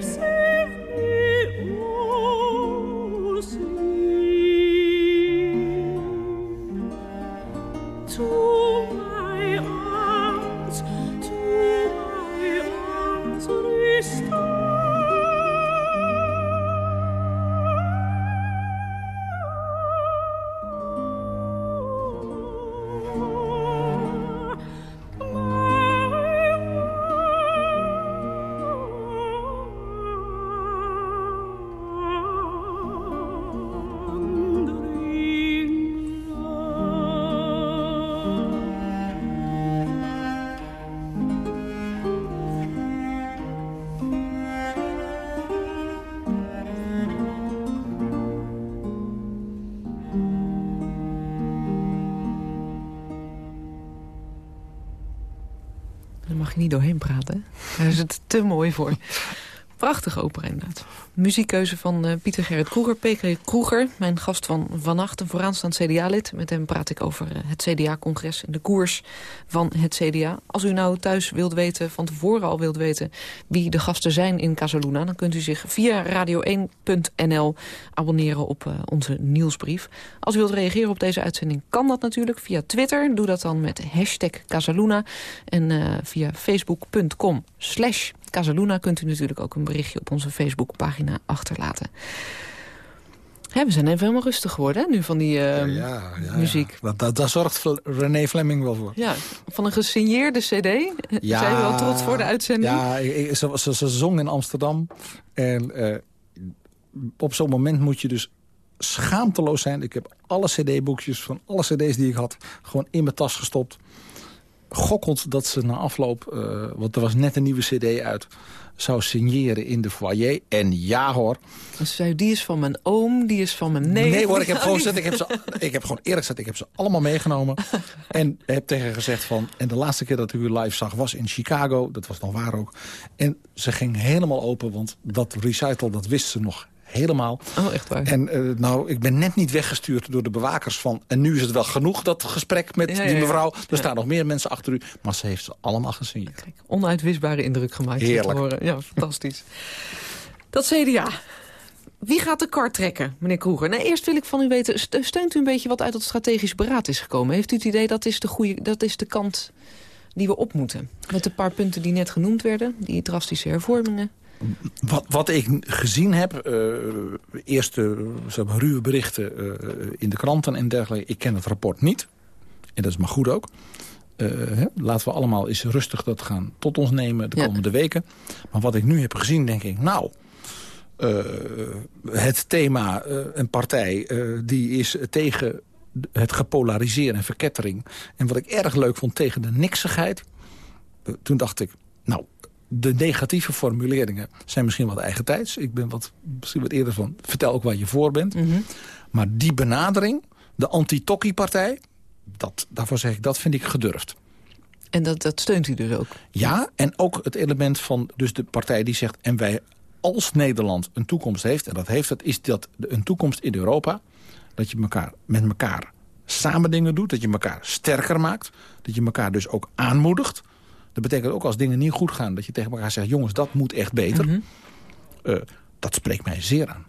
niet doorheen praten. Daar is het te mooi voor. [laughs] Prachtige opera inderdaad. Muziekkeuze van uh, Pieter Gerrit Kroeger, Peker Kroeger. Mijn gast van vannacht, een vooraanstaand CDA-lid. Met hem praat ik over uh, het CDA-congres en de koers van het CDA. Als u nou thuis wilt weten, van tevoren al wilt weten... wie de gasten zijn in Casaluna... dan kunt u zich via radio1.nl abonneren op uh, onze nieuwsbrief. Als u wilt reageren op deze uitzending, kan dat natuurlijk via Twitter. Doe dat dan met hashtag Casaluna. En via facebook.com slash Casaluna kunt u natuurlijk ook een berichtje op onze Facebookpagina achterlaten. we zijn even helemaal rustig geworden hè, nu van die uh, ja, ja, muziek. Ja. Dat, dat, zorgt René Fleming wel voor. Ja, van een gesigneerde cd. Ja, zijn we wel trots voor de uitzending? Ja, ze, ze, ze zong in Amsterdam. En uh, op zo'n moment moet je dus schaamteloos zijn. Ik heb alle cd-boekjes van alle cd's die ik had... gewoon in mijn tas gestopt gokkend dat ze na afloop, uh, want er was net een nieuwe cd uit... zou signeren in de foyer. En ja hoor. Dus zei, die is van mijn oom, die is van mijn neef. Nee hoor, ik heb [laughs] gewoon gezegd, ik heb, ze, ik heb gewoon eerlijk gezegd... ik heb ze allemaal meegenomen. [laughs] en heb tegen gezegd van... en de laatste keer dat ik u live zag was in Chicago. Dat was nog waar ook. En ze ging helemaal open, want dat recital, dat wist ze nog helemaal. Oh, echt waar? En uh, nou, ik ben net niet weggestuurd door de bewakers van... en nu is het wel genoeg, dat gesprek met die mevrouw. Er staan nog meer mensen achter u, maar ze heeft ze allemaal gezien. Kijk, onuitwisbare indruk gemaakt. Heerlijk. Ja, fantastisch. dat CDA. Wie gaat de kar trekken, meneer Kroeger? Nou, eerst wil ik van u weten, steunt u een beetje wat uit het strategisch beraad is gekomen? Heeft u het idee dat is de, goede, dat is de kant die we op moeten? Met de paar punten die net genoemd werden, die drastische hervormingen. Wat, wat ik gezien heb, uh, eerste ruwe berichten uh, in de kranten en dergelijke. Ik ken het rapport niet. En dat is maar goed ook. Hè, laten we allemaal eens rustig dat gaan tot ons nemen de komende weken. Maar wat ik nu heb gezien, denk ik, nou... het thema, een partij, die is tegen het gepolariseerd en verkettering. En wat ik erg leuk vond, tegen de niksigheid. toen dacht ik, nou, de negatieve formuleringen zijn misschien wat eigen tijds. Ik ben wat, misschien wat eerder van, vertel ook waar je voor bent. Mhm. Maar die benadering, de anti-Tokkie-partij... daarvoor zeg ik, dat vind ik gedurfd. En dat, dat steunt u dus ook? Ja, en ook het element van dus de partij die zegt... en wij als Nederland een toekomst heeft, en dat heeft het... is dat een toekomst in Europa, dat je elkaar, met elkaar samen dingen doet... dat je elkaar sterker maakt, dat je elkaar dus ook aanmoedigt... Dat betekent ook als dingen niet goed gaan... dat je tegen elkaar zegt, jongens, dat moet echt beter. Mhm. Eh, dat spreekt mij zeer aan.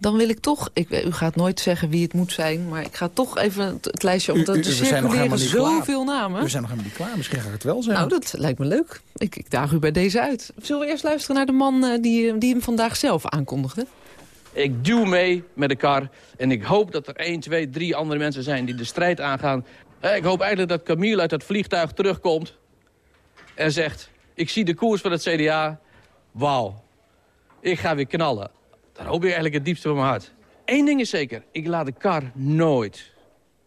Dan wil ik toch, ik, u gaat nooit zeggen wie het moet zijn... maar ik ga toch even het, het lijstje... Omdat u- er zijn nog helemaal circuleren niet zoveel namen. We zijn nog helemaal niet klaar. Misschien ga ik het wel zeggen. Nou, dat lijkt me leuk. Ik, ik daag u bij deze uit. Zullen we eerst luisteren naar de man eh, die, die hem vandaag zelf aankondigde? Ik duw mee met de kar en ik hoop dat er 1, 2, 3 andere mensen zijn die de strijd aangaan. Eh, Ik hoop eigenlijk dat Camille uit het vliegtuig terugkomt en zegt... ik zie de koers van het CDA, wauw, ik ga weer knallen. Dat hoop ik eigenlijk het diepste van mijn hart. Eén ding is zeker, ik laat de kar nooit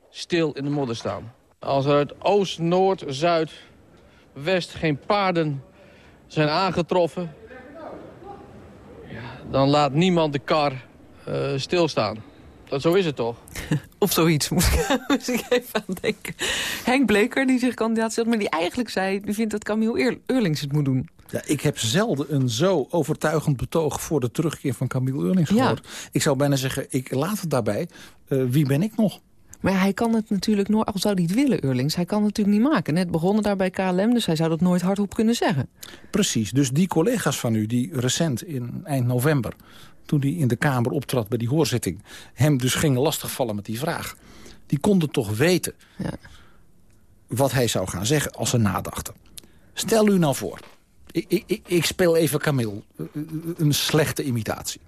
stil in de modder staan. Als er uit oost, noord, zuid, west geen paarden zijn aangetroffen... dan laat niemand de kar eh, stilstaan. Dat, zo is het toch? [laughs] Of zoiets, moet ik, [laughs] moet ik even aan denken. Henk Bleker, die zich kandidaat stelt, maar die eigenlijk zei... die vindt dat Camille Eurlings het moet doen. Ja, ik heb zelden een zo overtuigend betoog voor de terugkeer van Camille Eurlings Ja. gehoord. Ik zou bijna zeggen, ik laat het daarbij. Eh, wie ben ik nog? Maar hij kan het natuurlijk nooit, al zou hij het willen, Eurlings... hij kan het natuurlijk niet maken. Net begonnen daar bij KLM, dus hij zou dat nooit hardop kunnen zeggen. Precies, dus die collega's van u die recent in eind november... toen hij in de Kamer optrad bij die hoorzitting... hem dus gingen lastigvallen met die vraag... die konden toch weten Ja. wat hij zou gaan zeggen als ze nadachten. Stel u nou voor, ik, ik, ik- speel even Camille, eh, een slechte imitatie.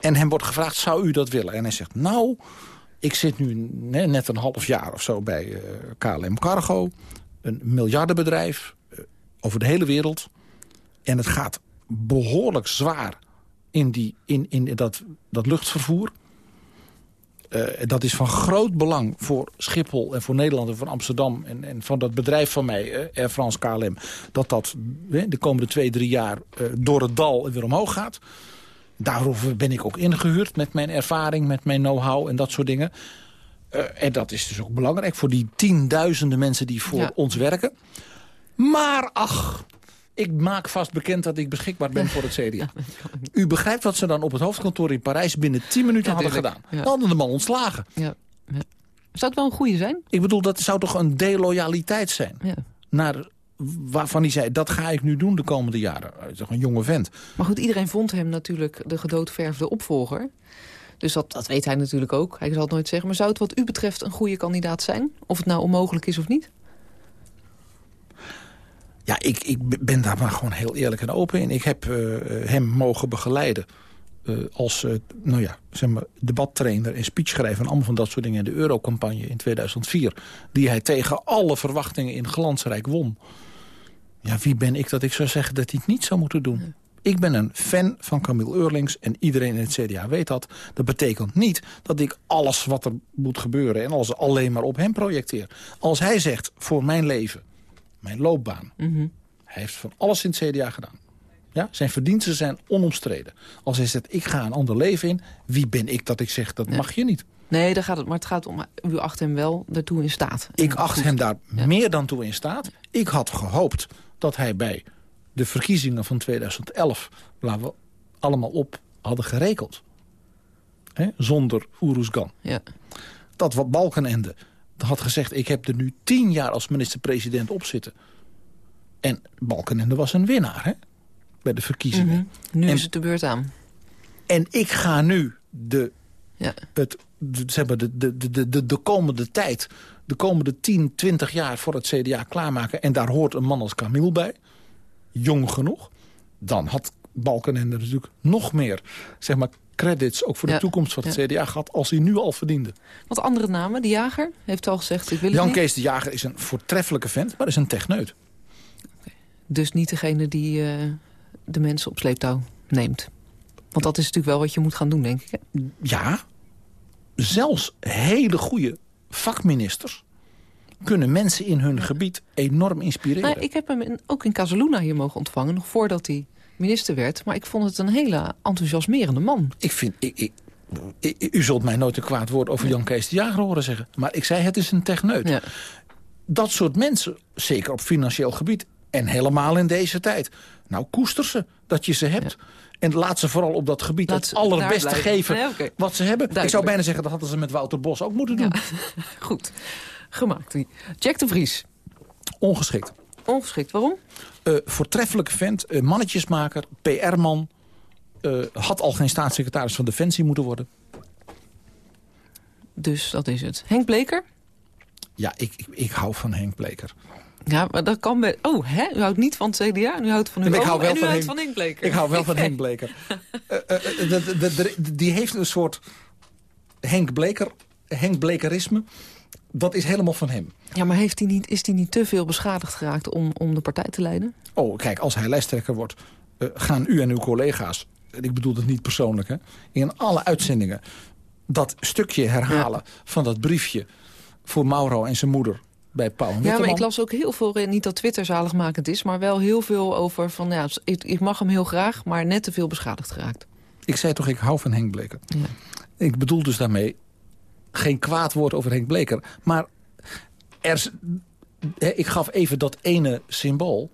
En hem wordt gevraagd, zou u dat willen? En hij zegt, nou, ik zit nu ne- net een half jaar of zo bij eh, KLM Cargo. Een miljardenbedrijf eh, over de hele wereld. En het gaat behoorlijk zwaar in, die, in, in dat, dat luchtvervoer. Eh, dat is van groot belang voor Schiphol en voor Nederland en voor Amsterdam... en, en van dat bedrijf van mij, eh, Air France KLM... dat dat de komende twee, drie jaar eh, door het dal weer omhoog gaat. Daarover ben ik ook ingehuurd met mijn ervaring, met mijn know-how en dat soort dingen. En dat is dus ook belangrijk voor die tienduizenden mensen die voor Ja. ons werken. Maar ach, ik maak vast bekend dat ik beschikbaar ben voor het CDA. [laughs] U begrijpt wat ze dan op het hoofdkantoor in Parijs binnen 10 minuten Ja, hadden gedaan. Dan hadden de man ontslagen. Ja. ja. Zou het wel een goede zijn? Ik bedoel, dat zou toch een deloyaliteit zijn. Ja. Naar, waarvan hij zei, dat ga ik nu doen de komende jaren. Hij is toch een jonge vent. Maar goed, iedereen vond hem natuurlijk de gedoodverfde opvolger. Dus dat, dat weet hij natuurlijk ook. Hij zal het nooit zeggen. Maar zou het wat u betreft een goede kandidaat zijn? Of het nou onmogelijk is of niet? Ja, ik, ik ben daar maar gewoon heel eerlijk en open in. Ik heb eh, hem mogen begeleiden eh, als eh, nou ja, zeg maar, debattrainer en speechschrijver... en allemaal van dat soort dingen in de Eurocampagne in 2004... die hij tegen alle verwachtingen in glansrijk won. Ja, wie ben ik dat ik zou zeggen dat hij het niet zou moeten doen? Ik ben een fan van Camille Eurlings en iedereen in het CDA weet dat. Dat betekent niet dat ik alles wat er moet gebeuren... en alles alleen maar op hem projecteer. Als hij zegt, voor mijn leven, mijn loopbaan... Hij heeft van alles in het CDA gedaan. Ja, zijn verdiensten zijn onomstreden. Als hij zegt, ik ga een ander leven in... wie ben ik dat ik zeg, dat mag je niet. Nee, daar gaat het, maar het gaat om, u acht hem wel daartoe in staat. Ik acht goed. hem daar Ja. meer dan toe in staat. Ik had gehoopt dat hij bij de verkiezingen van 2011... waar we allemaal op hadden gerekeld. Zonder Oeruzgan. Ja. Dat wat Balkenende had gezegd... ik heb er nu tien jaar als minister-president op zitten. En Balkenende was een winnaar hè, bij de verkiezingen. Nu En- is het de beurt aan. En ik ga nu de, Ja. het, zeg maar de, de, de, de, de komende tijd... de komende 10, 20 jaar voor het CDA klaarmaken... en daar hoort een man als Camille bij, jong genoeg... dan had Balkenende natuurlijk nog meer zeg maar, credits... ook voor de Ja. toekomst van het Ja. CDA gehad... als hij nu al verdiende. Wat andere namen? De jager heeft al gezegd, ik wil Jan niet. Kees de Jager is een voortreffelijke vent, maar is een techneut. Dus niet degene die eh, de mensen op sleeptouw neemt. Want dat is natuurlijk wel wat je moet gaan doen, denk ik. Hè? Ja, zelfs hele goede vakministers... kunnen mensen in hun gebied enorm inspireren. Nou, ik heb hem ook in Casaluna hier mogen ontvangen, nog voordat hij minister werd. Maar ik vond het een hele enthousiasmerende man. Ik vind... Ik, ik, u zult mij nooit een kwaad woord over Jan Kees de Jager horen zeggen. Maar ik zei, het is een techneut. Ja. Dat soort mensen, zeker op financieel gebied... en helemaal in deze tijd. Nou, koester ze dat je ze hebt. En laat ze vooral op dat gebied het allerbeste geven Nee, wat ze hebben. Ik zou bijna zeggen, dat hadden ze met Wouter Bos ook moeten doen. [laughs] Goed, gemaakt. Jack de Vries, Ongeschikt. ongeschikt. Waarom? Eh, voortreffelijke vent, eh, mannetjesmaker, PR-man. eh, had al geen staatssecretaris van Defensie moeten worden. Dus dat is het. Henk Bleker? Ja, ik, ik, ik hou van Henk Bleker. Ja, maar dat kan bij... Oh, hè? U houdt niet van het CDA en u houdt van uw ik hou wel en u van houdt van Henk Bleker. Ik hou wel van Henk [laughs] Bleker. Die heeft een soort Henk Bleker, Henk Blekerisme. Dat is helemaal van hem. Ja, maar heeft hij niet, is hij niet te veel beschadigd geraakt om, om de partij te leiden? Oh, kijk, als hij lijsttrekker wordt... eh, gaan u en uw collega's, en ik bedoel het niet persoonlijk... Hè, in alle uitzendingen dat stukje herhalen van dat briefje... voor Mauro en zijn moeder bij Paul Ja, maar ik las ook heel veel, eh, niet dat Twitter zaligmakend is... maar wel heel veel over van, ja, ik, ik mag hem heel graag... maar net te veel beschadigd geraakt. Ik zei toch, ik hou van Henk Bleker. Ja. Ik bedoel dus daarmee geen kwaad woord over Henk Bleker. Maar er, ik gaf even dat ene symbool.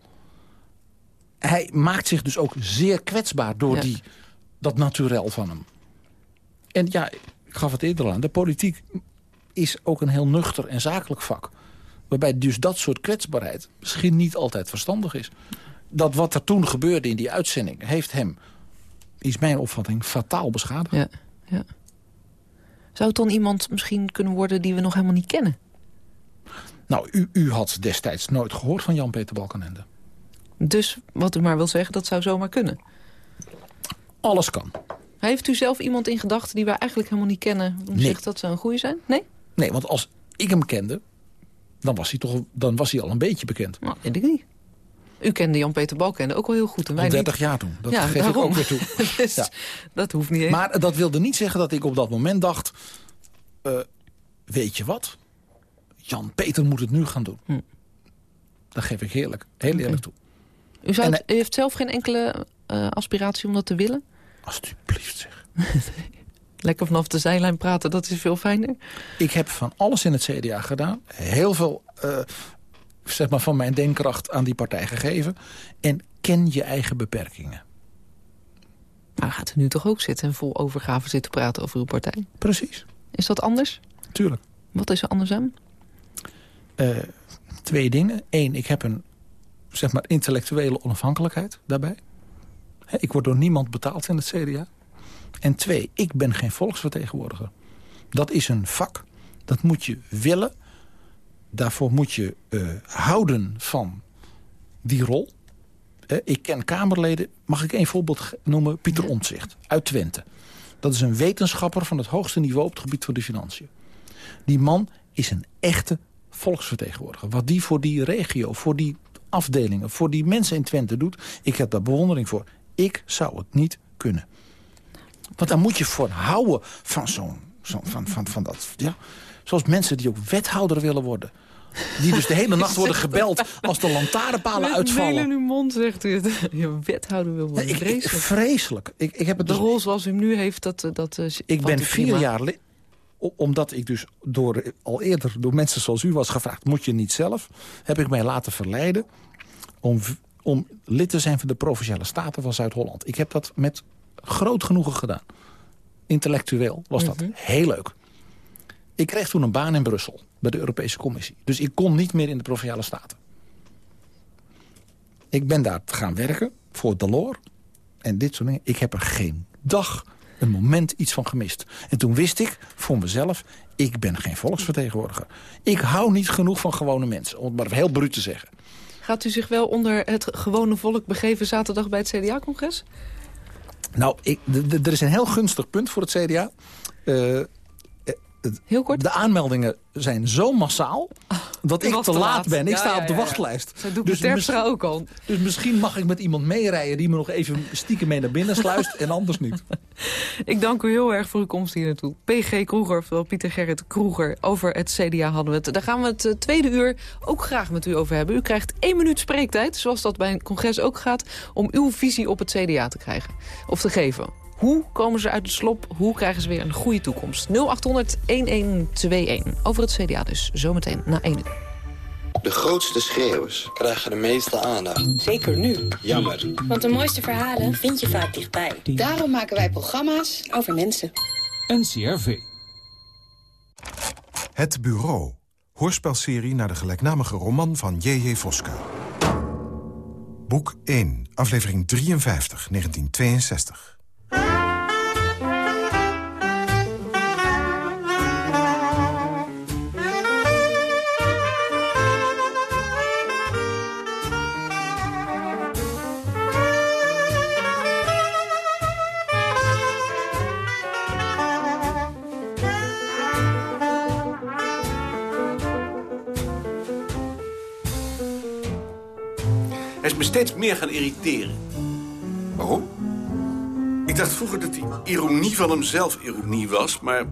Hij maakt zich dus ook zeer kwetsbaar door Ja. die, dat naturel van hem. En ja, ik gaf het eerder aan. De politiek is ook een heel nuchter en zakelijk vak. Waarbij dus dat soort kwetsbaarheid misschien niet altijd verstandig is. Dat wat er toen gebeurde in die uitzending... heeft hem, is mijn opvatting, fataal beschadigd. Ja, ja. Zou het dan iemand misschien kunnen worden die we nog helemaal niet kennen? Nou, u, u had destijds nooit gehoord van Jan-Peter Balkenende. Dus wat u maar wil zeggen, dat zou zomaar kunnen. Alles kan. Heeft u zelf iemand in gedachten die wij eigenlijk helemaal niet kennen... om Nee. zegt dat zou een goede zijn? Nee? Nee, want als ik hem kende, dan was hij, toch, dan was hij al een beetje bekend. Nou, weet ik niet. U kende Jan-Peter Balkenende ook wel heel goed en wij Al niet. 30 jaar toen. Dat Ja, geef ik daarom. ook weer toe. [laughs] Dus Ja. dat hoeft niet. Maar dat wilde niet zeggen dat ik op dat moment dacht... eh, weet je wat? Jan-Peter moet het nu gaan doen. Hm. Dat geef ik heerlijk, heel eerlijk toe. U, zou en het- u heeft zelf geen enkele eh, aspiratie om dat te willen? Alsjeblieft zeg. [laughs] Lekker vanaf de zijlijn praten, dat is veel fijner. Ik heb van alles in het CDA gedaan. Heel veel eh, zeg maar van mijn denkkracht aan die partij gegeven. En ken je eigen beperkingen. Maar gaat u nu toch ook zitten en vol overgave zitten praten over uw partij? Precies, Is dat anders? tuurlijk. Wat is er anders aan? Eh, twee dingen. Eén, ik heb een zeg maar, intellectuele onafhankelijkheid daarbij. Ik word door niemand betaald in het CDA. En twee, ik ben geen volksvertegenwoordiger. Dat is een vak. Dat moet je willen. Daarvoor moet je eh, houden van die rol. Eh, ik ken Kamerleden. Mag ik één voorbeeld noemen? Pieter Omtzigt uit Twente. Dat is een wetenschapper van het hoogste niveau op het gebied van de financiën. Die man is een echte volksvertegenwoordiger. Wat die voor die regio, voor die afdelingen, voor die mensen in Twente doet... ik heb daar bewondering voor. Ik zou het niet kunnen. Want daar moet je voor houden van zo'n... Zo van, van, van dat, ja. Zoals mensen die ook wethouder willen worden. Die dus de hele nacht worden [laughs] gebeld als de lantaarnpalen Met uitvallen. meel in uw mond, zegt u [laughs] het. Je wethouder wil worden. ik- Vreselijk. vreselijk. Ik, ik, heb het De dus, rol zoals u hem nu heeft, dat, eh, dat eh, ik ben vier prima. jaar... li- o- omdat ik dus door, al eerder door mensen zoals u was gevraagd... moet je niet zelf, heb ik mij laten verleiden... om, om lid te zijn van de Provinciale Staten van Zuid-Holland. Ik heb dat met groot genoegen gedaan. Intellectueel was dat Mhm. heel leuk. Ik kreeg toen een baan in Brussel bij de Europese Commissie. Dus ik kon niet meer in de Provinciale Staten. Ik ben daar gaan werken voor Delors. En dit soort dingen. Ik heb er geen dag, een moment iets van gemist. En toen wist ik voor mezelf, ik ben geen volksvertegenwoordiger. Ik hou niet genoeg van gewone mensen. Om het maar heel bruut te zeggen. Gaat u zich wel onder het gewone volk begeven zaterdag bij het CDA-congres? Nou, ik, er is een heel gunstig punt voor het CDA. Heel kort. de aanmeldingen zijn zo massaal dat u ik te laat laat. ben. Ik Ja, sta ja, op de ja, wachtlijst. Doet Dus dus ook al. Dus misschien mag ik met iemand meerijden die me nog even stiekem mee naar binnen [laughs] sluist en anders niet. Ik dank u heel erg voor uw komst hier naartoe. PG Kroeger, oftewel Pieter Gerrit Kroeger. Over het CDA hadden we het. Daar gaan we het eh, tweede uur ook graag met u over hebben. U krijgt één minuut spreektijd, zoals dat bij een congres ook gaat... om uw visie op het CDA te krijgen. Of te geven. Hoe komen ze uit de slop? Hoe krijgen ze weer een goede toekomst? 0800-1121. Over het CDA dus. Zometeen na één uur. De grootste schreeuwers krijgen de meeste aandacht. Zeker nu. Jammer. Want de mooiste verhalen vind je vaak dichtbij. Daarom maken wij programma's Over mensen. NCRV. Het Bureau. Hoorspelserie naar de gelijknamige roman van J.J. Voska. Boek 1, aflevering 53, 1962. Steeds meer gaan irriteren. Waarom? Ik dacht vroeger dat die ironie van hem zelf ironie was, maar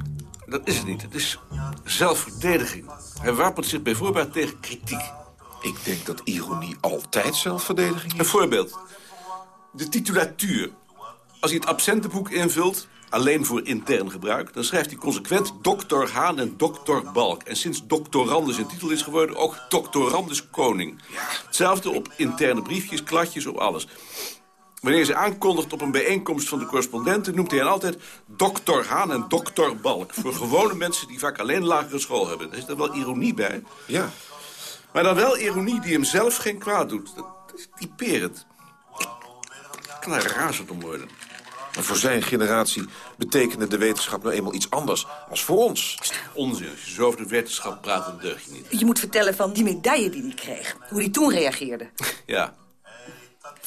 dat is het niet. Het is zelfverdediging. Hij wapent zich bijvoorbeeld tegen kritiek. Ik denk dat ironie altijd zelfverdediging is. Een voorbeeld. De titulatuur. Als hij het absentenboek invult, alleen voor intern gebruik... dan schrijft hij consequent dokter Haan en dokter Balk. En sinds doctorandus een titel is geworden, ook doctorandus koning. Hetzelfde op interne briefjes, kladjes, op alles. Wanneer ze aankondigt op een bijeenkomst van de correspondenten... noemt hij hen altijd dokter Haan en dokter Balk. Voor [laughs] gewone mensen die vaak alleen lagere school hebben. Daar is er wel ironie bij. Ja. Maar dan wel ironie die hem zelf geen kwaad doet. Dat is typerend. Ik kan er razend om worden. Maar voor zijn generatie betekende de wetenschap nou eenmaal iets anders als voor ons. Onzin. Als je zo over de wetenschap praat, dan deug je niet. Je moet vertellen van die medaille die hij kreeg. Hoe hij toen reageerde. [laughs] Ja.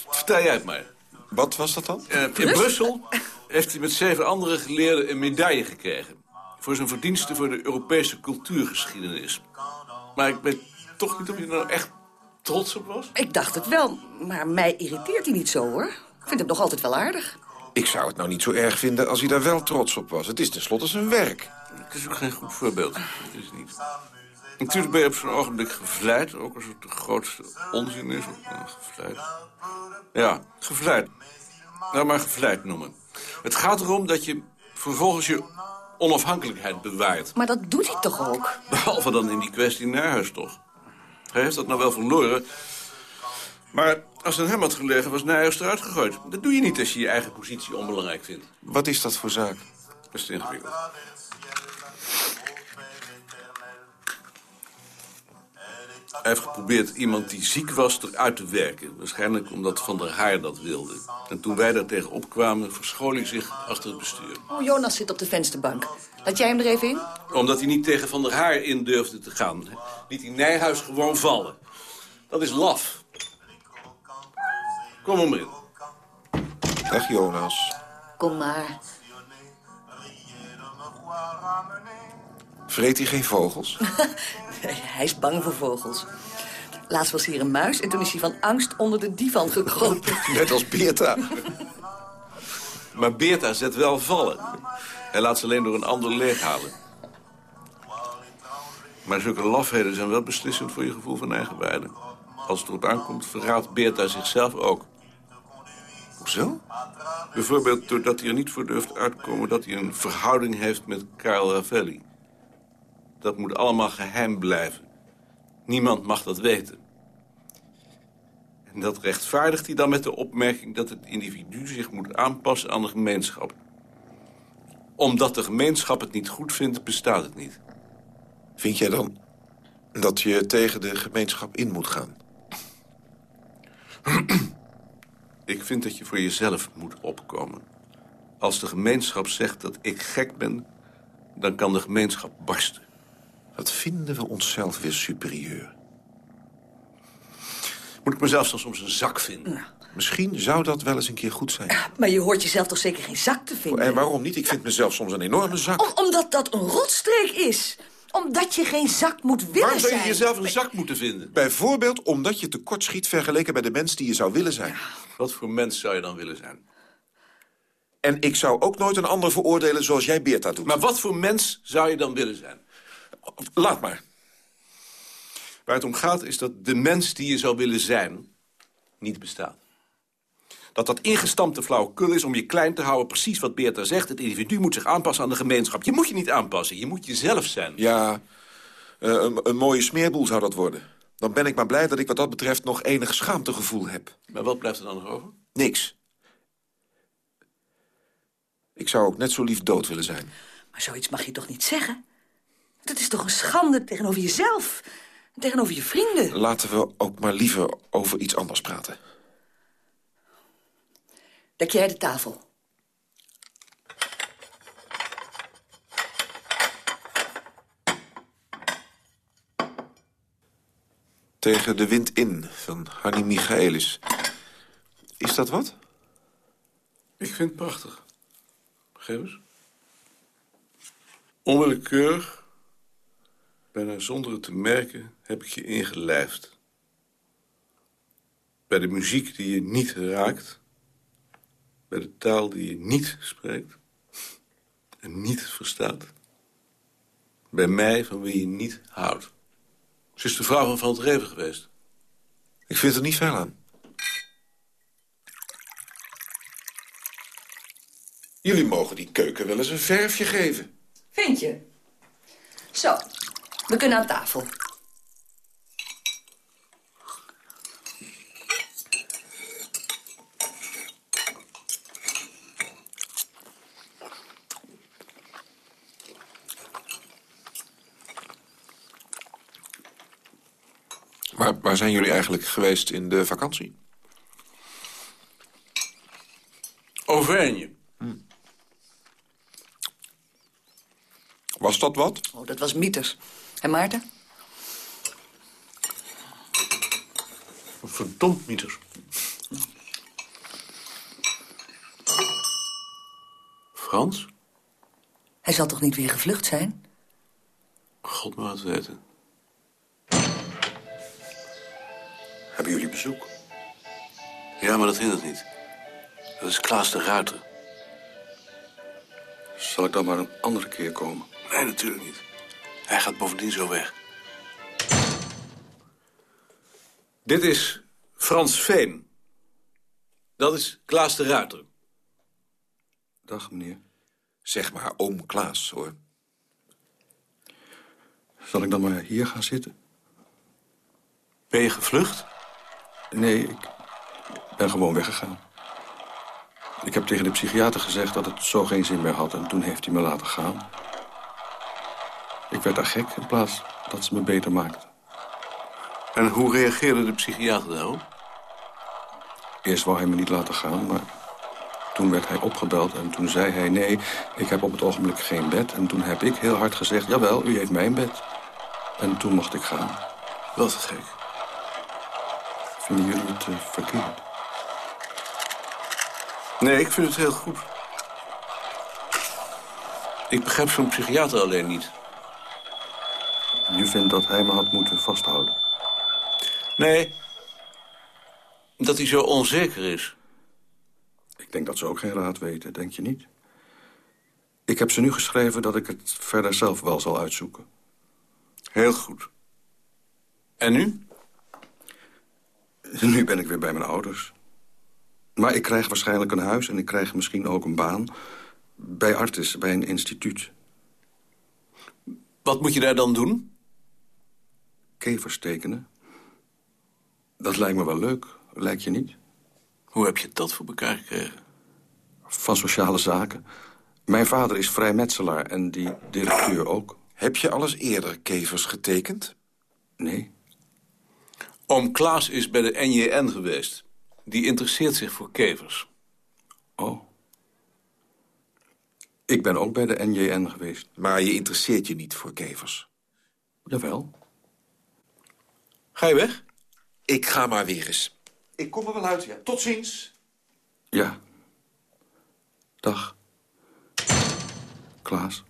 Vertel jij het maar. Wat was dat dan? Uh, in Brussel heeft hij met zeven andere geleerden een medaille gekregen. Voor zijn verdiensten voor de Europese cultuurgeschiedenis. Maar ik weet toch niet of je er nou echt trots op was? Ik dacht het wel, maar mij irriteert hij niet zo, hoor. Ik vind hem nog altijd wel aardig. Ik zou het nou niet zo erg vinden als hij daar wel trots op was. Het is tenslotte zijn werk. Het is ook geen goed voorbeeld. Dat is het niet. Natuurlijk ben je op zo'n ogenblik gevleid. Ook als het de grootste onzin is. Nou, gevleid. Ja, gevleid. Nou, maar gevleid noemen. Het gaat erom dat je vervolgens je onafhankelijkheid bewaart. Maar dat doet hij toch ook? Behalve dan in die kwestie Nijhuis toch. Hij heeft dat nou wel verloren. Maar als het aan hem had gelegen, was Nijhuis eruit gegooid. Dat doe je niet als je je eigen positie onbelangrijk vindt. Wat is dat voor zaak? Best ingewikkeld. Hij heeft geprobeerd iemand die ziek was eruit te werken. Waarschijnlijk omdat Van der Haar dat wilde. En toen wij daar tegen opkwamen, verschool hij zich achter het bestuur. Oh, Jonas zit op de vensterbank. Laat jij hem er even in? Omdat hij niet tegen Van der Haar in durfde te gaan. Liet hij Nijhuis gewoon vallen. Dat is laf. Kom maar in. Dag, Jonas. Kom maar. Vreet hij geen vogels? [laughs] hij is bang voor vogels. Laatst was hier een muis en toen is hij van angst onder de divan gekropen. [laughs] Net als Beerta. maar Beerta zet wel vallen. Hij laat ze alleen door een ander leeghalen. Maar zulke lafheden zijn wel beslissend voor je gevoel van eigenwaarde. Als het erop aankomt, verraadt Beerta zichzelf ook. Hoezo? Bijvoorbeeld doordat hij er niet voor durft uitkomen dat hij een verhouding heeft met Karel Ravelli. Dat moet allemaal geheim blijven. Niemand mag dat weten. En dat rechtvaardigt hij dan met de opmerking dat het individu zich moet aanpassen aan de gemeenschap. Omdat de gemeenschap het niet goed vindt, bestaat het niet. Vind jij dan dat je tegen de gemeenschap in moet gaan? [clears throat] Ik vind dat je voor jezelf moet opkomen. Als de gemeenschap zegt dat ik gek ben, dan kan de gemeenschap barsten. Wat vinden we onszelf weer superieur? Moet ik mezelf dan soms een zak vinden? Nou. Misschien zou dat wel eens een keer goed zijn. Maar je hoort jezelf toch zeker geen zak te vinden? En waarom niet? Ik vind mezelf soms een enorme zak. Om, omdat dat een rotstreek is. Omdat je geen zak moet willen Waarom zou je zijn. jezelf een zak moeten vinden? Bijvoorbeeld omdat je tekort schiet vergeleken bij de mens die je zou willen zijn. Wat voor mens zou je dan willen zijn? En ik zou ook nooit een ander veroordelen zoals jij Beerta doet. Maar wat voor mens zou je dan willen zijn? Laat maar. Waar het om gaat is dat de mens die je zou willen zijn... niet bestaat. Dat dat ingestampte flauwekul is om je klein te houden... precies wat Beerta zegt. Het individu moet zich aanpassen aan de gemeenschap. Je moet je niet aanpassen. Je moet jezelf zijn. Ja, eh, een, een mooie smeerboel zou dat worden. Dan ben ik maar blij dat ik wat dat betreft nog enig schaamtegevoel heb. Maar wat blijft er dan nog over? Niks. Ik zou ook net zo lief dood willen zijn. Maar zoiets mag je toch niet zeggen? Dat is toch een schande tegenover jezelf. en Tegenover je vrienden. Laten we ook maar liever over iets anders praten. Dek jij de tafel. Tegen de wind in, van Hanni Michaelis. Is dat wat? Ik vind het prachtig. Geef eens. Onwillekeurig, bijna zonder het te merken, heb ik je ingelijfd. Bij de muziek die je niet raakt. Bij de taal die je niet spreekt. En niet verstaat. Bij mij van wie je niet houdt. Ze is de vrouw van Van het Reven geweest. Ik vind er niet veel aan. Jullie mogen die keuken wel eens een verfje geven. Vind je? Zo, we kunnen aan tafel. Maar waar zijn jullie eigenlijk geweest in de vakantie? Auvergne. Was dat wat? Oh, dat was Mieters. En Maarten? Verdomd mieters. Frans? Hij zal toch niet weer gevlucht zijn? God maar het weten. Bezoek? Ja, maar dat hindert niet. Dat is Klaas de Ruiter. Zal ik dan maar een andere keer komen? Nee, natuurlijk niet. Hij gaat bovendien zo weg. Dit is Frans Veen. Dat is Klaas de Ruiter. Dag, meneer. Zeg maar oom Klaas, hoor. Zal ik dan maar hier gaan zitten? Ben je gevlucht? Nee, ik ben gewoon weggegaan. Ik heb tegen de psychiater gezegd dat het zo geen zin meer had... en toen heeft hij me laten gaan. Ik werd daar gek in plaats dat ze me beter maakte. En hoe reageerde de psychiater daarop? Eerst wou hij me niet laten gaan, maar toen werd hij opgebeld... en toen zei hij, nee, ik heb op het ogenblik geen bed. En toen heb ik heel hard gezegd, jawel, u heeft mijn bed. En toen mocht ik gaan. Wat gek. Vinden jullie het uh, verkeerd? Nee, ik vind het heel goed. Ik begrijp zo'n psychiater alleen niet. Je vindt dat hij me had moeten vasthouden? Nee, dat hij zo onzeker is. Ik denk dat ze ook geen raad weten, denk je niet? Ik heb ze nu geschreven dat ik het verder zelf wel zal uitzoeken. Heel goed. En nu? Nu ben ik weer bij mijn ouders. Maar ik krijg waarschijnlijk een huis en ik krijg misschien ook een baan. Bij Artis, bij een instituut. Wat moet je daar dan doen? Kevers tekenen. Dat lijkt me wel leuk, lijkt je niet? Hoe heb je dat voor elkaar gekregen? Van sociale zaken. Mijn vader is vrijmetselaar en die directeur ook. Heb je alles eerder kevers getekend? Nee. Oom Klaas is bij de NJN geweest. Die interesseert zich voor kevers. Oh. Ik ben ook bij de NJN geweest. Maar je interesseert je niet voor kevers? Jawel. Ga je weg? Ik ga maar weer eens. Ik kom er wel uit, ja. Tot ziens. Ja. Dag. Klaas.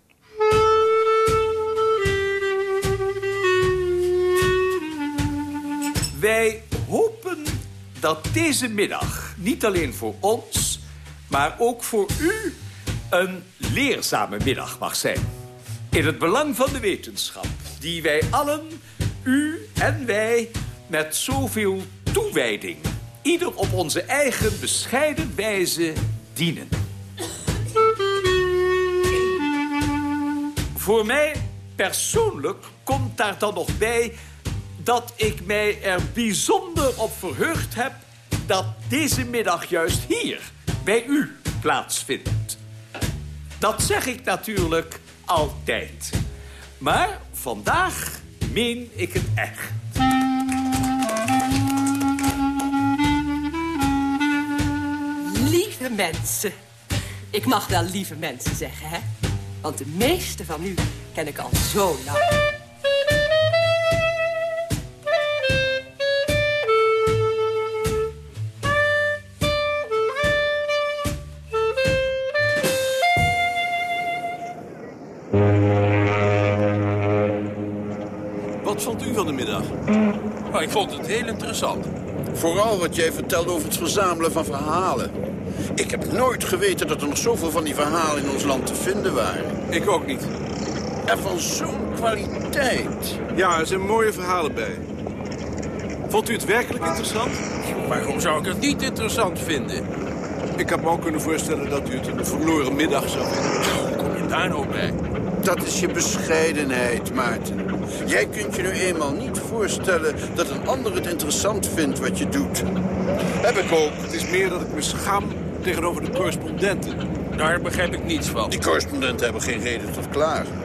Wij hopen dat deze middag niet alleen voor ons... maar ook voor u een leerzame middag mag zijn. In het belang van de wetenschap, die wij allen, u en wij... met zoveel toewijding, ieder op onze eigen bescheiden wijze dienen. Voor mij persoonlijk komt daar dan nog bij dat ik mij er bijzonder op verheugd heb... dat deze middag juist hier, bij u, plaatsvindt. Dat zeg ik natuurlijk altijd. Maar vandaag meen ik het echt. Lieve mensen. Ik mag wel lieve mensen zeggen, hè? Want de meeste van u ken ik al zo lang. Ik vond het heel interessant. Vooral wat jij vertelt over het verzamelen van verhalen. Ik heb nooit geweten dat er nog zoveel van die verhalen in ons land te vinden waren. Ik ook niet. En van zo'n kwaliteit. Ja, er zijn mooie verhalen bij. Vond u het werkelijk interessant? Waarom zou ik het niet interessant vinden? Ik had me ook kunnen voorstellen dat u het een verloren middag zou vinden. Hoe kom je daar nou bij? Dat is je bescheidenheid, Maarten. Jij kunt je nu eenmaal niet voorstellen dat een ander het interessant vindt wat je doet. Heb ik ook. Het is meer dat ik me schaam tegenover de correspondenten. Daar begrijp ik niets van. Die correspondenten hebben geen reden tot klagen.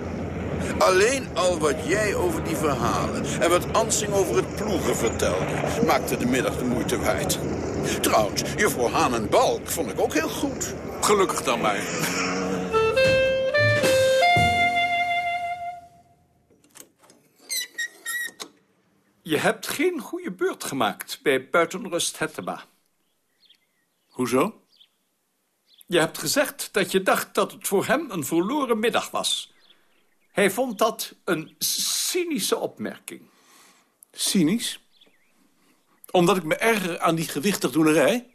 Alleen al wat jij over die verhalen en wat Ansing over het ploegen vertelde... maakte de middag de moeite waard. Trouwens, juffrouw Haan en Balk vond ik ook heel goed. Gelukkig dan maar. Je hebt geen goede beurt gemaakt bij Buitenrust Hettema. Hoezo? Je hebt gezegd dat je dacht dat het voor hem een verloren middag was. Hij vond dat een cynische opmerking. Cynisch? Omdat ik me erger aan die gewichtigdoenerij?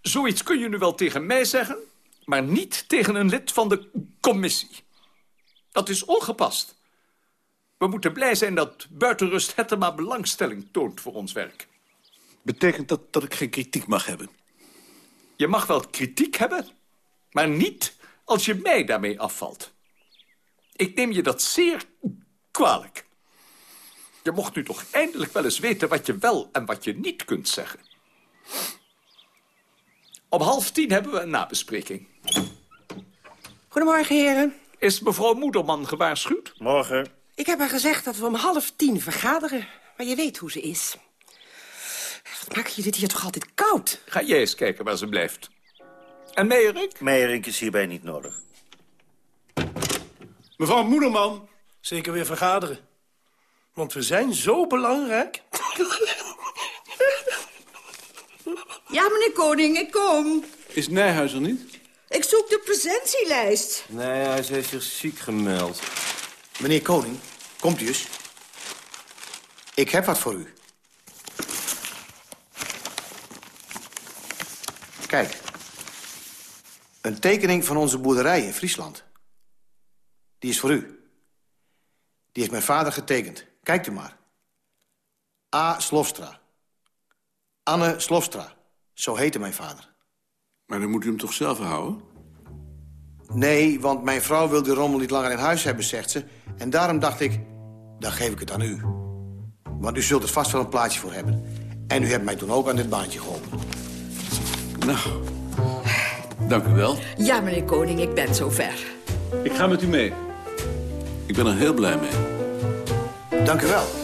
Zoiets kun je nu wel tegen mij zeggen, maar niet tegen een lid van de commissie. Dat is ongepast. We moeten blij zijn dat Buitenrust Hettema belangstelling toont voor ons werk. Betekent dat dat ik geen kritiek mag hebben? Je mag wel kritiek hebben, maar niet als je mij daarmee afvalt. Ik neem je dat zeer kwalijk. Je mocht nu toch eindelijk wel eens weten wat je wel en wat je niet kunt zeggen. Om half tien hebben we een nabespreking. Goedemorgen, heren. Is mevrouw Moederman gewaarschuwd? Morgen. Ik heb haar gezegd dat we om half tien vergaderen. Maar je weet hoe ze is. Wat maken jullie het hier toch altijd koud? Ga jij eens kijken waar ze blijft. En Meijerink? Meijerink is hierbij niet nodig. Mevrouw Moederman, zeker weer vergaderen. Want we zijn zo belangrijk. Ja, meneer Koning, ik kom. Is Nijhuis er niet? Ik zoek de presentielijst. Nee, hij heeft zich ziek gemeld. Meneer Koning, komt u eens. Ik heb wat voor u. Kijk. Een tekening van onze boerderij in Friesland. Die is voor u. Die heeft mijn vader getekend. Kijkt u maar. A. Slofstra. Anne Slofstra. Zo heette mijn vader. Maar dan moet u hem toch zelf houden? Nee, want mijn vrouw wil die rommel niet langer in huis hebben, zegt ze. En daarom dacht ik, dan geef ik het aan u. Want u zult er vast wel een plaatje voor hebben. En u hebt mij toen ook aan dit baantje geholpen. Nou, dank u wel. Ja, meneer Koning, ik ben zover. Ik ga met u mee. Ik ben er heel blij mee. Dank u wel.